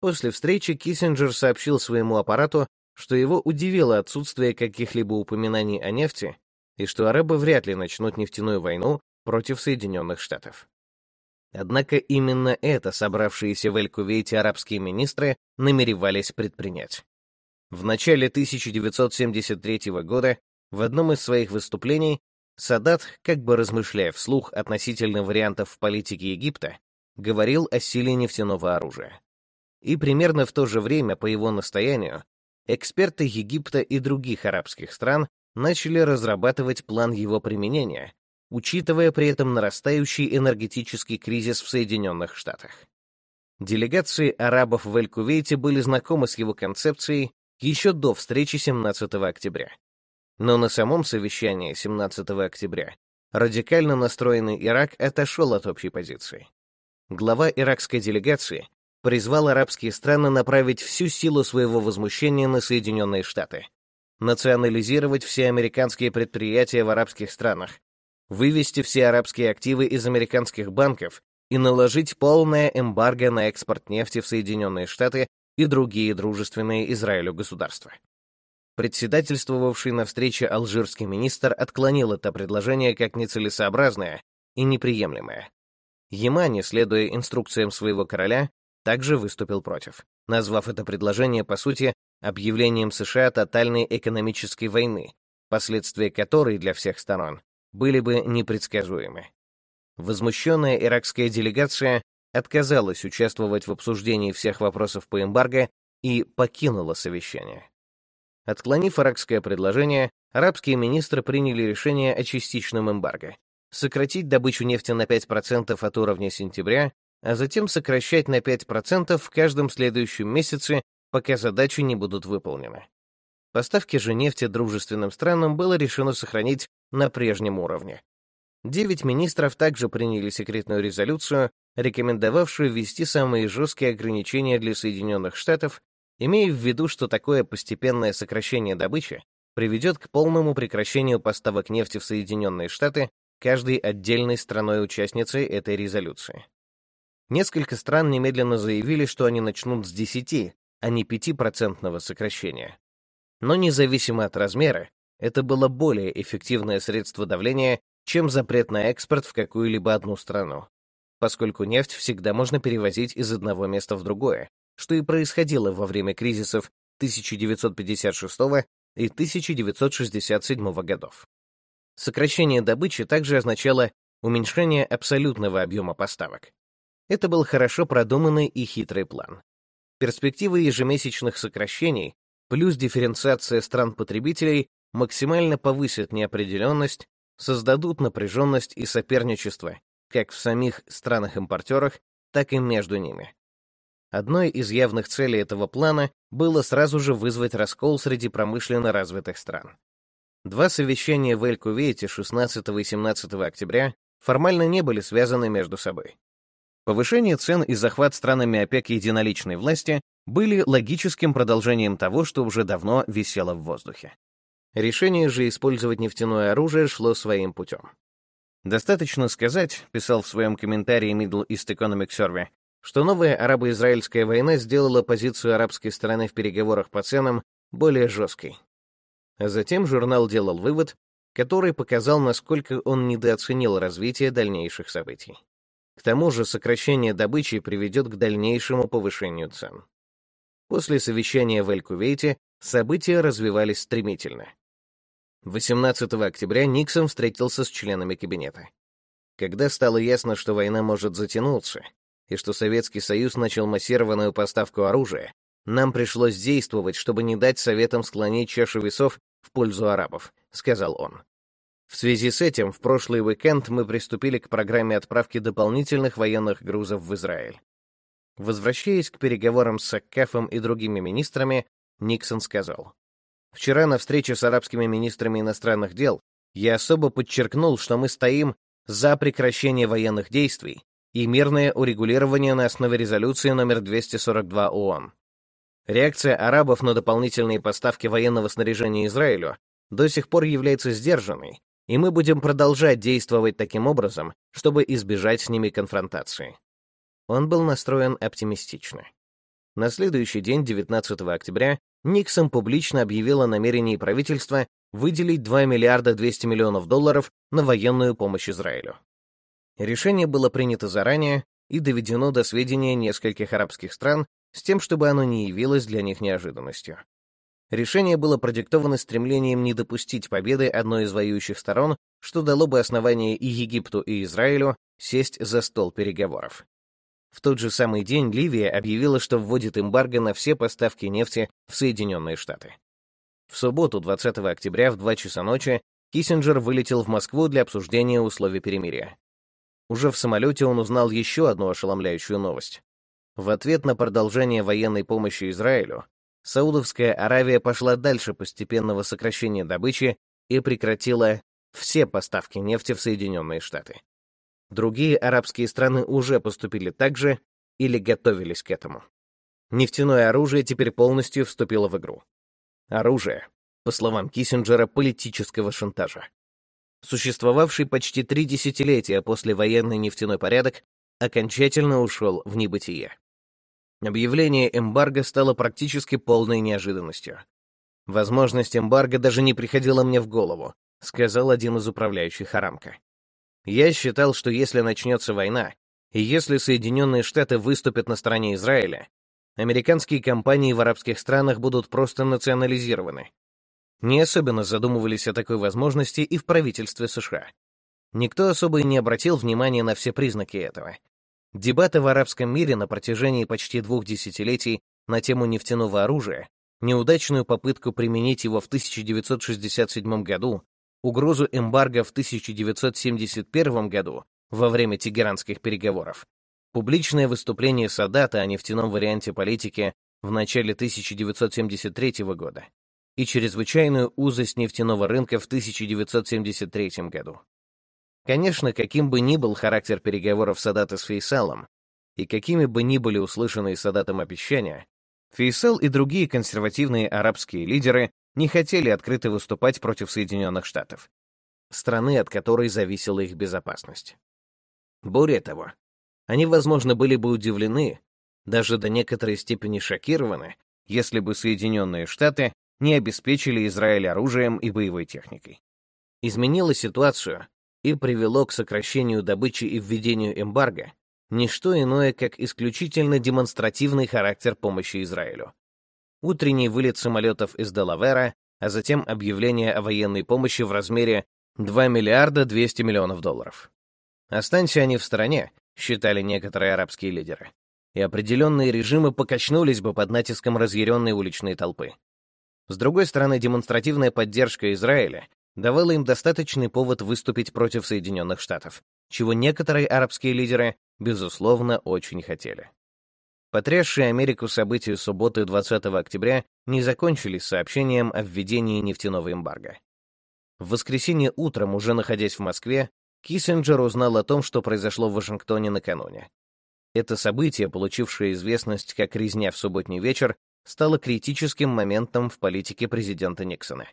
После встречи Киссинджер сообщил своему аппарату, что его удивило отсутствие каких-либо упоминаний о нефти и что арабы вряд ли начнут нефтяную войну против Соединенных Штатов. Однако именно это собравшиеся в Эль-Кувейте арабские министры намеревались предпринять. В начале 1973 года в одном из своих выступлений Садат, как бы размышляя вслух относительно вариантов в политике Египта, говорил о силе нефтяного оружия. И примерно в то же время, по его настоянию, эксперты Египта и других арабских стран начали разрабатывать план его применения, учитывая при этом нарастающий энергетический кризис в Соединенных Штатах. Делегации арабов в Эль-Кувейте были знакомы с его концепцией еще до встречи 17 октября. Но на самом совещании 17 октября радикально настроенный Ирак отошел от общей позиции. Глава иракской делегации призвал арабские страны направить всю силу своего возмущения на Соединенные Штаты, национализировать все американские предприятия в арабских странах, вывести все арабские активы из американских банков и наложить полное эмбарго на экспорт нефти в Соединенные Штаты и другие дружественные Израилю государства. Председательствовавший на встрече алжирский министр отклонил это предложение как нецелесообразное и неприемлемое. Ямани, следуя инструкциям своего короля, также выступил против, назвав это предложение, по сути, объявлением США тотальной экономической войны, последствия которой для всех сторон были бы непредсказуемы. Возмущенная иракская делегация отказалась участвовать в обсуждении всех вопросов по эмбарго и покинула совещание. Отклонив иракское предложение, арабские министры приняли решение о частичном эмбарго — сократить добычу нефти на 5% от уровня сентября, а затем сокращать на 5% в каждом следующем месяце, пока задачи не будут выполнены. Поставки же нефти дружественным странам было решено сохранить на прежнем уровне. Девять министров также приняли секретную резолюцию, рекомендовавшую ввести самые жесткие ограничения для Соединенных Штатов, имея в виду, что такое постепенное сокращение добычи приведет к полному прекращению поставок нефти в Соединенные Штаты каждой отдельной страной-участницей этой резолюции. Несколько стран немедленно заявили, что они начнут с 10, а не 5% сокращения. Но независимо от размера, это было более эффективное средство давления, чем запрет на экспорт в какую-либо одну страну, поскольку нефть всегда можно перевозить из одного места в другое, что и происходило во время кризисов 1956 и 1967 годов. Сокращение добычи также означало уменьшение абсолютного объема поставок. Это был хорошо продуманный и хитрый план. Перспективы ежемесячных сокращений плюс дифференциация стран-потребителей максимально повысят неопределенность, создадут напряженность и соперничество как в самих странах-импортерах, так и между ними. Одной из явных целей этого плана было сразу же вызвать раскол среди промышленно развитых стран. Два совещания в Эль-Кувейте 16 и 17 октября формально не были связаны между собой. Повышение цен и захват странами ОПЕК единоличной власти были логическим продолжением того, что уже давно висело в воздухе. Решение же использовать нефтяное оружие шло своим путем. Достаточно сказать, писал в своем комментарии Middle East Economic Survey, что новая арабо-израильская война сделала позицию арабской стороны в переговорах по ценам более жесткой. А затем журнал делал вывод, который показал, насколько он недооценил развитие дальнейших событий. К тому же сокращение добычи приведет к дальнейшему повышению цен. После совещания в Эль-Кувейте события развивались стремительно. 18 октября Никсон встретился с членами кабинета. Когда стало ясно, что война может затянуться, и что Советский Союз начал массированную поставку оружия, нам пришлось действовать, чтобы не дать Советам склонить чашу весов в пользу арабов, сказал он. В связи с этим в прошлый уикенд мы приступили к программе отправки дополнительных военных грузов в Израиль. Возвращаясь к переговорам с Саккафом и другими министрами, Никсон сказал: Вчера на встрече с арабскими министрами иностранных дел я особо подчеркнул, что мы стоим за прекращение военных действий и мирное урегулирование на основе резолюции номер 242 ООН. Реакция арабов на дополнительные поставки военного снаряжения Израилю до сих пор является сдержанной, и мы будем продолжать действовать таким образом, чтобы избежать с ними конфронтации. Он был настроен оптимистично. На следующий день, 19 октября, Никсон публично объявил о намерении правительства выделить 2 миллиарда 200 миллионов долларов на военную помощь Израилю. Решение было принято заранее и доведено до сведения нескольких арабских стран с тем, чтобы оно не явилось для них неожиданностью. Решение было продиктовано стремлением не допустить победы одной из воюющих сторон, что дало бы основание и Египту, и Израилю сесть за стол переговоров. В тот же самый день Ливия объявила, что вводит эмбарго на все поставки нефти в Соединенные Штаты. В субботу, 20 октября, в 2 часа ночи, Киссинджер вылетел в Москву для обсуждения условий перемирия. Уже в самолете он узнал еще одну ошеломляющую новость. В ответ на продолжение военной помощи Израилю, Саудовская Аравия пошла дальше постепенного сокращения добычи и прекратила все поставки нефти в Соединенные Штаты. Другие арабские страны уже поступили так же или готовились к этому. Нефтяное оружие теперь полностью вступило в игру. Оружие, по словам Киссинджера, политического шантажа. Существовавший почти три десятилетия после военный нефтяной порядок окончательно ушел в небытие. Объявление эмбарго стало практически полной неожиданностью. Возможность эмбарго даже не приходила мне в голову, сказал один из управляющих Арамко. Я считал, что если начнется война, и если Соединенные Штаты выступят на стороне Израиля, американские компании в арабских странах будут просто национализированы. Не особенно задумывались о такой возможности и в правительстве США. Никто особо и не обратил внимания на все признаки этого. Дебаты в арабском мире на протяжении почти двух десятилетий на тему нефтяного оружия, неудачную попытку применить его в 1967 году угрозу эмбарго в 1971 году во время тегеранских переговоров, публичное выступление Садата о нефтяном варианте политики в начале 1973 года и чрезвычайную узость нефтяного рынка в 1973 году. Конечно, каким бы ни был характер переговоров Садата с Фейсалом, и какими бы ни были услышанные Садатом обещания, Фейсал и другие консервативные арабские лидеры не хотели открыто выступать против Соединенных Штатов, страны, от которой зависела их безопасность. Более того, они, возможно, были бы удивлены, даже до некоторой степени шокированы, если бы Соединенные Штаты не обеспечили Израиль оружием и боевой техникой. Изменило ситуацию и привело к сокращению добычи и введению эмбарго не что иное, как исключительно демонстративный характер помощи Израилю. Утренний вылет самолетов из Делавера, а затем объявление о военной помощи в размере 2 миллиарда 200 миллионов долларов. Останься они в стороне, считали некоторые арабские лидеры, и определенные режимы покачнулись бы под натиском разъяренной уличной толпы. С другой стороны, демонстративная поддержка Израиля давала им достаточный повод выступить против Соединенных Штатов, чего некоторые арабские лидеры, безусловно, очень хотели. Потрясшие Америку события субботы 20 октября не закончились сообщением о введении нефтяного эмбарго. В воскресенье утром, уже находясь в Москве, Киссинджер узнал о том, что произошло в Вашингтоне накануне. Это событие, получившее известность как резня в субботний вечер, стало критическим моментом в политике президента Никсона.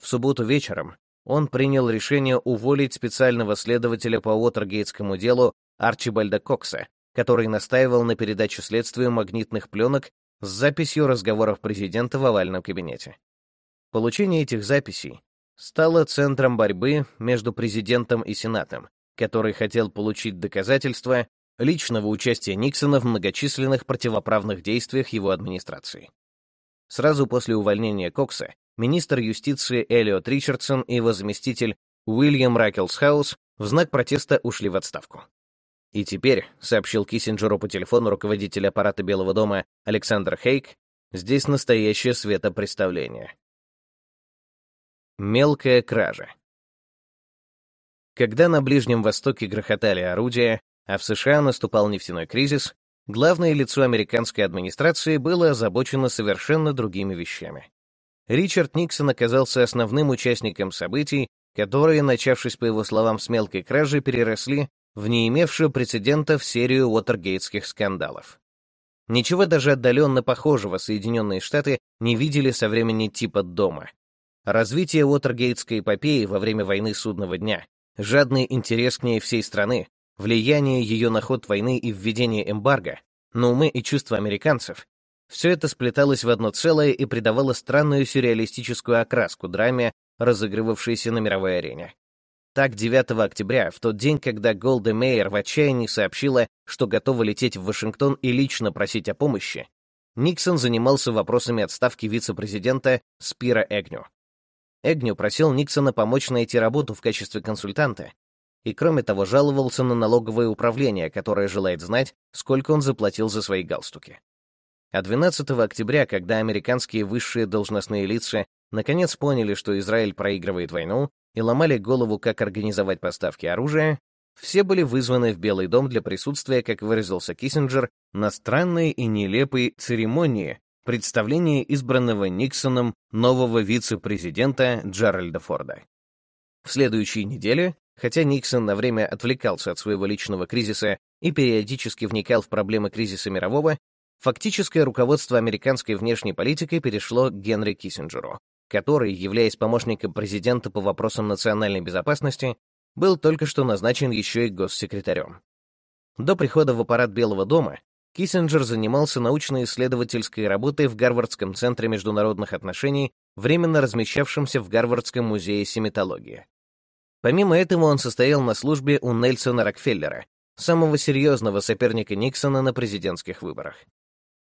В субботу вечером он принял решение уволить специального следователя по Уотергейтскому делу Арчибальда Кокса, который настаивал на передаче следствию магнитных пленок с записью разговоров президента в овальном кабинете. Получение этих записей стало центром борьбы между президентом и Сенатом, который хотел получить доказательства личного участия Никсона в многочисленных противоправных действиях его администрации. Сразу после увольнения Кокса министр юстиции Элиот Ричардсон и его заместитель Уильям Ракелсхаус в знак протеста ушли в отставку. И теперь, сообщил Киссинджеру по телефону руководитель аппарата Белого дома Александр Хейк, здесь настоящее светопреставление. Мелкая кража. Когда на Ближнем Востоке грохотали орудия, а в США наступал нефтяной кризис, главное лицо американской администрации было озабочено совершенно другими вещами. Ричард Никсон оказался основным участником событий, которые, начавшись, по его словам, с мелкой кражи, переросли в не имевшую прецедента в серию уотергейтских скандалов. Ничего даже отдаленно похожего Соединенные Штаты не видели со времени типа дома, Развитие Уотергейтской эпопеи во время войны Судного дня, жадный интерес к ней всей страны, влияние ее на ход войны и введение эмбарго, на умы и чувства американцев, все это сплеталось в одно целое и придавало странную сюрреалистическую окраску драме, разыгрывавшейся на мировой арене. Так, 9 октября, в тот день, когда Голда Мейер в отчаянии сообщила, что готова лететь в Вашингтон и лично просить о помощи, Никсон занимался вопросами отставки вице-президента Спира Эгню. Эгню просил Никсона помочь найти работу в качестве консультанта, и кроме того жаловался на налоговое управление, которое желает знать, сколько он заплатил за свои галстуки. А 12 октября, когда американские высшие должностные лица наконец поняли, что Израиль проигрывает войну, и ломали голову, как организовать поставки оружия, все были вызваны в Белый дом для присутствия, как выразился Киссинджер, на странной и нелепой церемонии, представление избранного Никсоном нового вице-президента Джеральда Форда. В следующей неделе, хотя Никсон на время отвлекался от своего личного кризиса и периодически вникал в проблемы кризиса мирового, фактическое руководство американской внешней политикой перешло к Генри Киссинджеру, который, являясь помощником президента по вопросам национальной безопасности, был только что назначен еще и госсекретарем. До прихода в аппарат Белого дома Киссинджер занимался научно-исследовательской работой в Гарвардском центре международных отношений, временно размещавшемся в Гарвардском музее семитологии. Помимо этого он состоял на службе у Нельсона Рокфеллера, самого серьезного соперника Никсона на президентских выборах.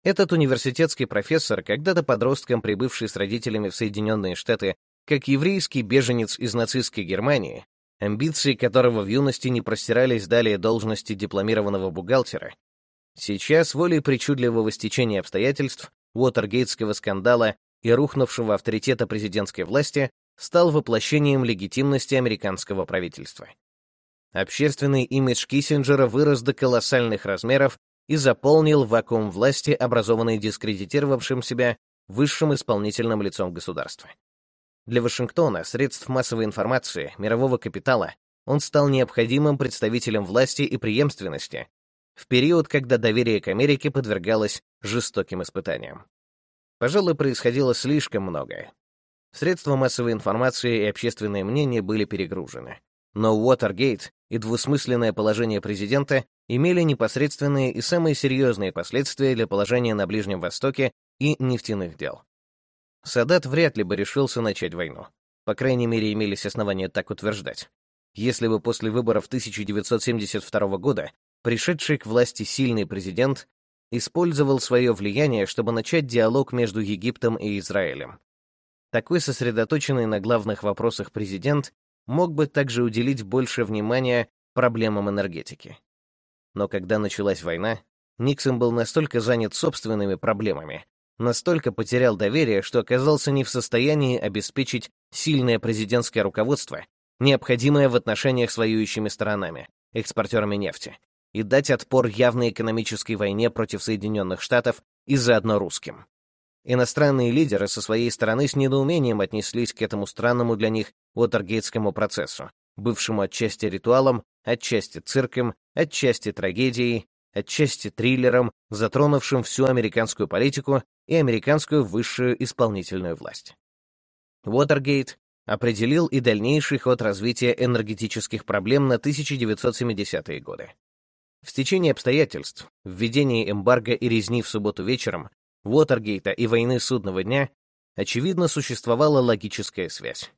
Этот университетский профессор, когда-то подростком прибывший с родителями в Соединенные Штаты, как еврейский беженец из нацистской Германии, амбиции которого в юности не простирались далее должности дипломированного бухгалтера, Сейчас, волей причудливого стечения обстоятельств, Уотергейтского скандала и рухнувшего авторитета президентской власти, стал воплощением легитимности американского правительства. Общественный имидж Киссинджера вырос до колоссальных размеров и заполнил вакуум власти, образованный дискредитировавшим себя высшим исполнительным лицом государства. Для Вашингтона, средств массовой информации, мирового капитала, он стал необходимым представителем власти и преемственности, в период, когда доверие к Америке подвергалось жестоким испытаниям. Пожалуй, происходило слишком многое. Средства массовой информации и общественное мнение были перегружены. Но Уотергейт и двусмысленное положение президента имели непосредственные и самые серьезные последствия для положения на Ближнем Востоке и нефтяных дел. Садат вряд ли бы решился начать войну. По крайней мере, имелись основания так утверждать. Если бы после выборов 1972 года пришедший к власти сильный президент использовал свое влияние, чтобы начать диалог между Египтом и Израилем. такой сосредоточенный на главных вопросах президент мог бы также уделить больше внимания проблемам энергетики. Но когда началась война, Никсон был настолько занят собственными проблемами, настолько потерял доверие, что оказался не в состоянии обеспечить сильное президентское руководство, необходимое в отношениях с воюющими сторонами, экспортерами нефти, и дать отпор явной экономической войне против Соединенных Штатов и заодно русским. Иностранные лидеры со своей стороны с недоумением отнеслись к этому странному для них Уотергейтскому процессу, бывшему отчасти ритуалом, отчасти цирком, отчасти трагедией, отчасти триллером, затронувшим всю американскую политику и американскую высшую исполнительную власть. Уотергейт определил и дальнейший ход развития энергетических проблем на 1970-е годы. В течение обстоятельств, введения эмбарго и резни в субботу вечером, Уотергейта и войны судного дня, очевидно, существовала логическая связь.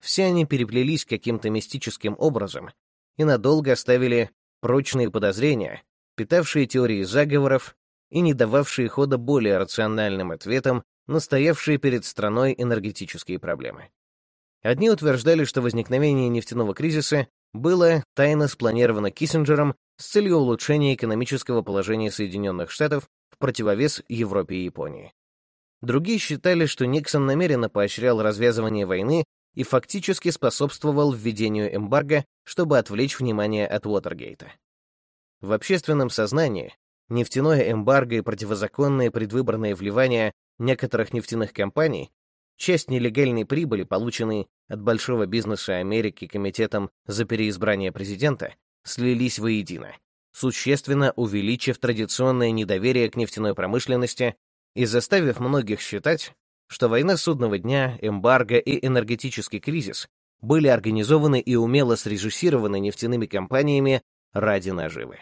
Все они переплелись каким-то мистическим образом и надолго оставили прочные подозрения, питавшие теории заговоров и не дававшие хода более рациональным ответам на стоявшие перед страной энергетические проблемы. Одни утверждали, что возникновение нефтяного кризиса было тайно спланировано Киссинджером с целью улучшения экономического положения Соединенных Штатов в противовес Европе и Японии. Другие считали, что Никсон намеренно поощрял развязывание войны и фактически способствовал введению эмбарго, чтобы отвлечь внимание от Уотергейта. В общественном сознании нефтяное эмбарго и противозаконные предвыборные вливания некоторых нефтяных компаний, часть нелегальной прибыли, полученной от большого бизнеса Америки Комитетом за переизбрание президента, слились воедино, существенно увеличив традиционное недоверие к нефтяной промышленности и заставив многих считать, что война судного дня, эмбарго и энергетический кризис были организованы и умело срежиссированы нефтяными компаниями ради наживы.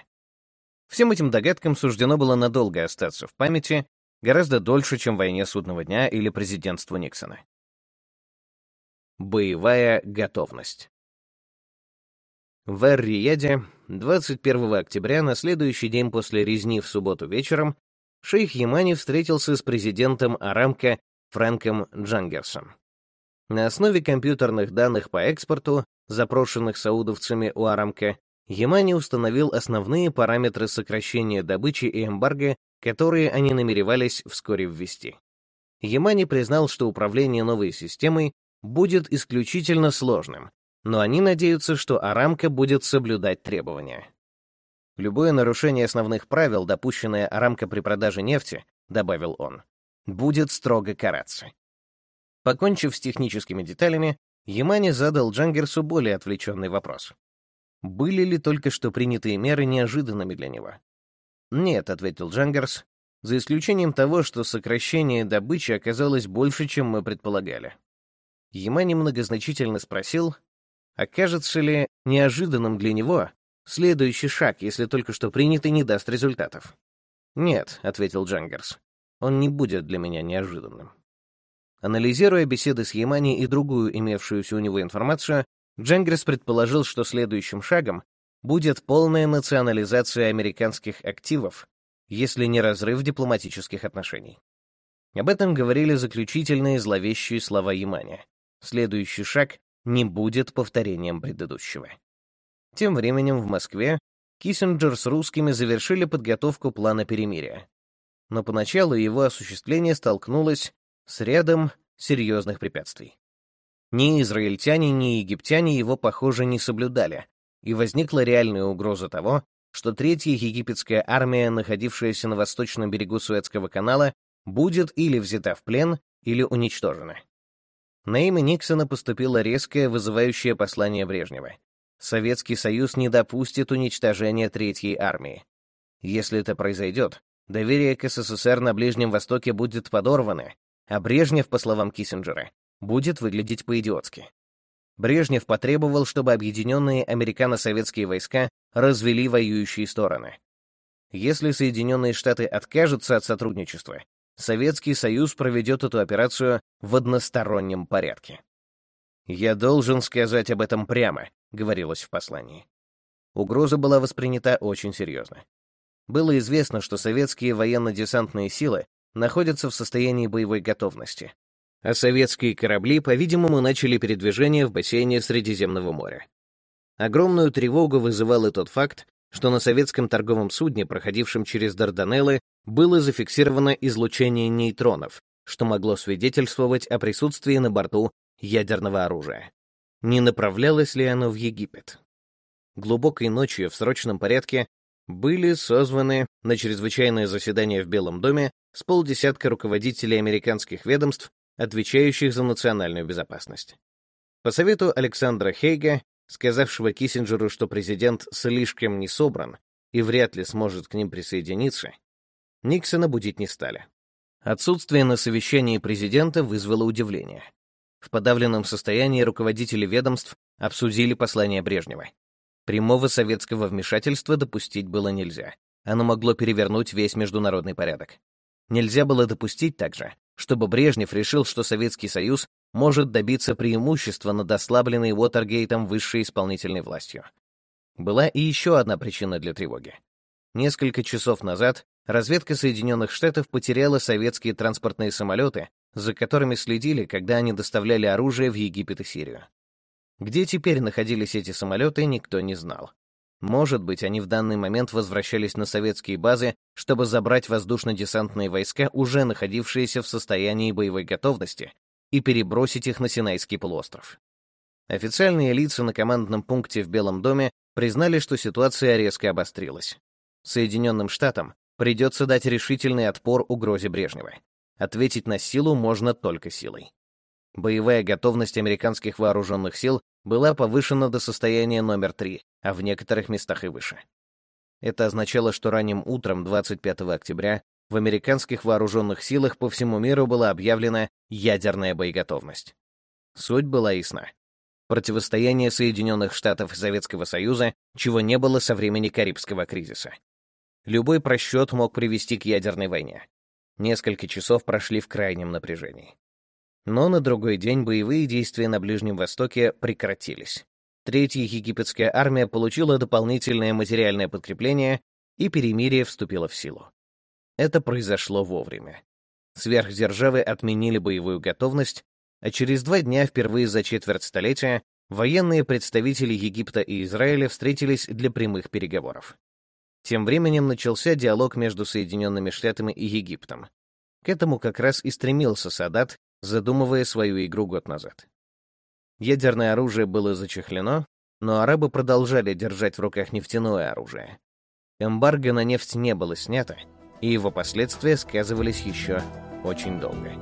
Всем этим догадкам суждено было надолго остаться в памяти, гораздо дольше, чем войне судного дня или президентству Никсона. Боевая готовность. В Эр-Рияде 21 октября, на следующий день после резни в субботу вечером, шейх Ямани встретился с президентом Арамка Фрэнком Джангерсом. На основе компьютерных данных по экспорту, запрошенных саудовцами у Арамка, Ямани установил основные параметры сокращения добычи и эмбарго, которые они намеревались вскоре ввести. Ямани признал, что управление новой системой будет исключительно сложным, но они надеются, что Арамка будет соблюдать требования. Любое нарушение основных правил, допущенное Арамко при продаже нефти, добавил он, будет строго караться. Покончив с техническими деталями, Ямани задал Джангерсу более отвлеченный вопрос. Были ли только что принятые меры неожиданными для него? «Нет», — ответил Джангерс, «за исключением того, что сокращение добычи оказалось больше, чем мы предполагали». Ямани многозначительно спросил, окажется ли неожиданным для него следующий шаг, если только что принятый не даст результатов. «Нет», — ответил Джангерс, — «он не будет для меня неожиданным». Анализируя беседы с Ямани и другую имевшуюся у него информацию, Джангерс предположил, что следующим шагом будет полная национализация американских активов, если не разрыв дипломатических отношений. Об этом говорили заключительные зловещие слова Ямани. Следующий шаг не будет повторением предыдущего. Тем временем в Москве Киссинджер с русскими завершили подготовку плана перемирия. Но поначалу его осуществление столкнулось с рядом серьезных препятствий. Ни израильтяне, ни египтяне его, похоже, не соблюдали, и возникла реальная угроза того, что Третья египетская армия, находившаяся на восточном берегу Суэцкого канала, будет или взята в плен, или уничтожена. На имя Никсона поступило резкое, вызывающее послание Брежнева. Советский Союз не допустит уничтожения Третьей армии. Если это произойдет, доверие к СССР на Ближнем Востоке будет подорвано, а Брежнев, по словам Киссинджера, будет выглядеть по-идиотски. Брежнев потребовал, чтобы объединенные американо-советские войска развели воюющие стороны. Если Соединенные Штаты откажутся от сотрудничества, Советский Союз проведет эту операцию в одностороннем порядке. «Я должен сказать об этом прямо», — говорилось в послании. Угроза была воспринята очень серьезно. Было известно, что советские военно-десантные силы находятся в состоянии боевой готовности. а советские корабли, по-видимому, начали передвижение в бассейне Средиземного моря. Огромную тревогу вызывал и тот факт, что на советском торговом судне, проходившем через Дарданеллы, было зафиксировано излучение нейтронов, что могло свидетельствовать о присутствии на борту ядерного оружия. Не направлялось ли оно в Египет? Глубокой ночью в срочном порядке были созваны на чрезвычайное заседание в Белом доме с полдесятка руководителей американских ведомств, отвечающих за национальную безопасность. По совету Александра Хейга, сказавшего Киссинджеру, что президент слишком не собран и вряд ли сможет к ним присоединиться, Никсона будить не стали. Отсутствие на совещании президента вызвало удивление. В подавленном состоянии руководители ведомств обсудили послание Брежнева. Прямого советского вмешательства допустить было нельзя. Оно могло перевернуть весь международный порядок. Нельзя было допустить также, чтобы Брежнев решил, что Советский Союз может добиться преимущества над ослабленной Уотергейтом высшей исполнительной властью. Была и еще одна причина для тревоги. Несколько часов назад разведка Соединенных Штатов потеряла советские транспортные самолеты, за которыми следили, когда они доставляли оружие в Египет и Сирию. Где теперь находились эти самолеты, никто не знал. Может быть, они в данный момент возвращались на советские базы, чтобы забрать воздушно-десантные войска, уже находившиеся в состоянии боевой готовности, и перебросить их на Синайский полуостров. Официальные лица на командном пункте в Белом доме признали, что ситуация резко обострилась. Соединенным Штатам придется дать решительный отпор угрозе Брежнева. Ответить на силу можно только силой. Боевая готовность американских вооруженных сил была повышена до состояния номер 3, а в некоторых местах и выше. Это означало, что ранним утром 25 октября в американских вооруженных силах по всему миру была объявлена ядерная боеготовность. Суть была ясна. Противостояние Соединенных Штатов и Советского Союза, чего не было со времени Карибского кризиса. Любой просчет мог привести к ядерной войне. Несколько часов прошли в крайнем напряжении. Но на другой день боевые действия на Ближнем Востоке прекратились. Третья египетская армия получила дополнительное материальное подкрепление, и перемирие вступило в силу. Это произошло вовремя. Сверхдержавы отменили боевую готовность, а через два дня, впервые за четверть столетия, военные представители Египта и Израиля встретились для прямых переговоров. Тем временем начался диалог между Соединенными Штатами и Египтом. К этому как раз и стремился Садат, задумывая свою игру год назад. Ядерное оружие было зачехлено, но арабы продолжали держать в руках нефтяное оружие. Эмбарго на нефть не было снято, и его последствия сказывались еще очень долго.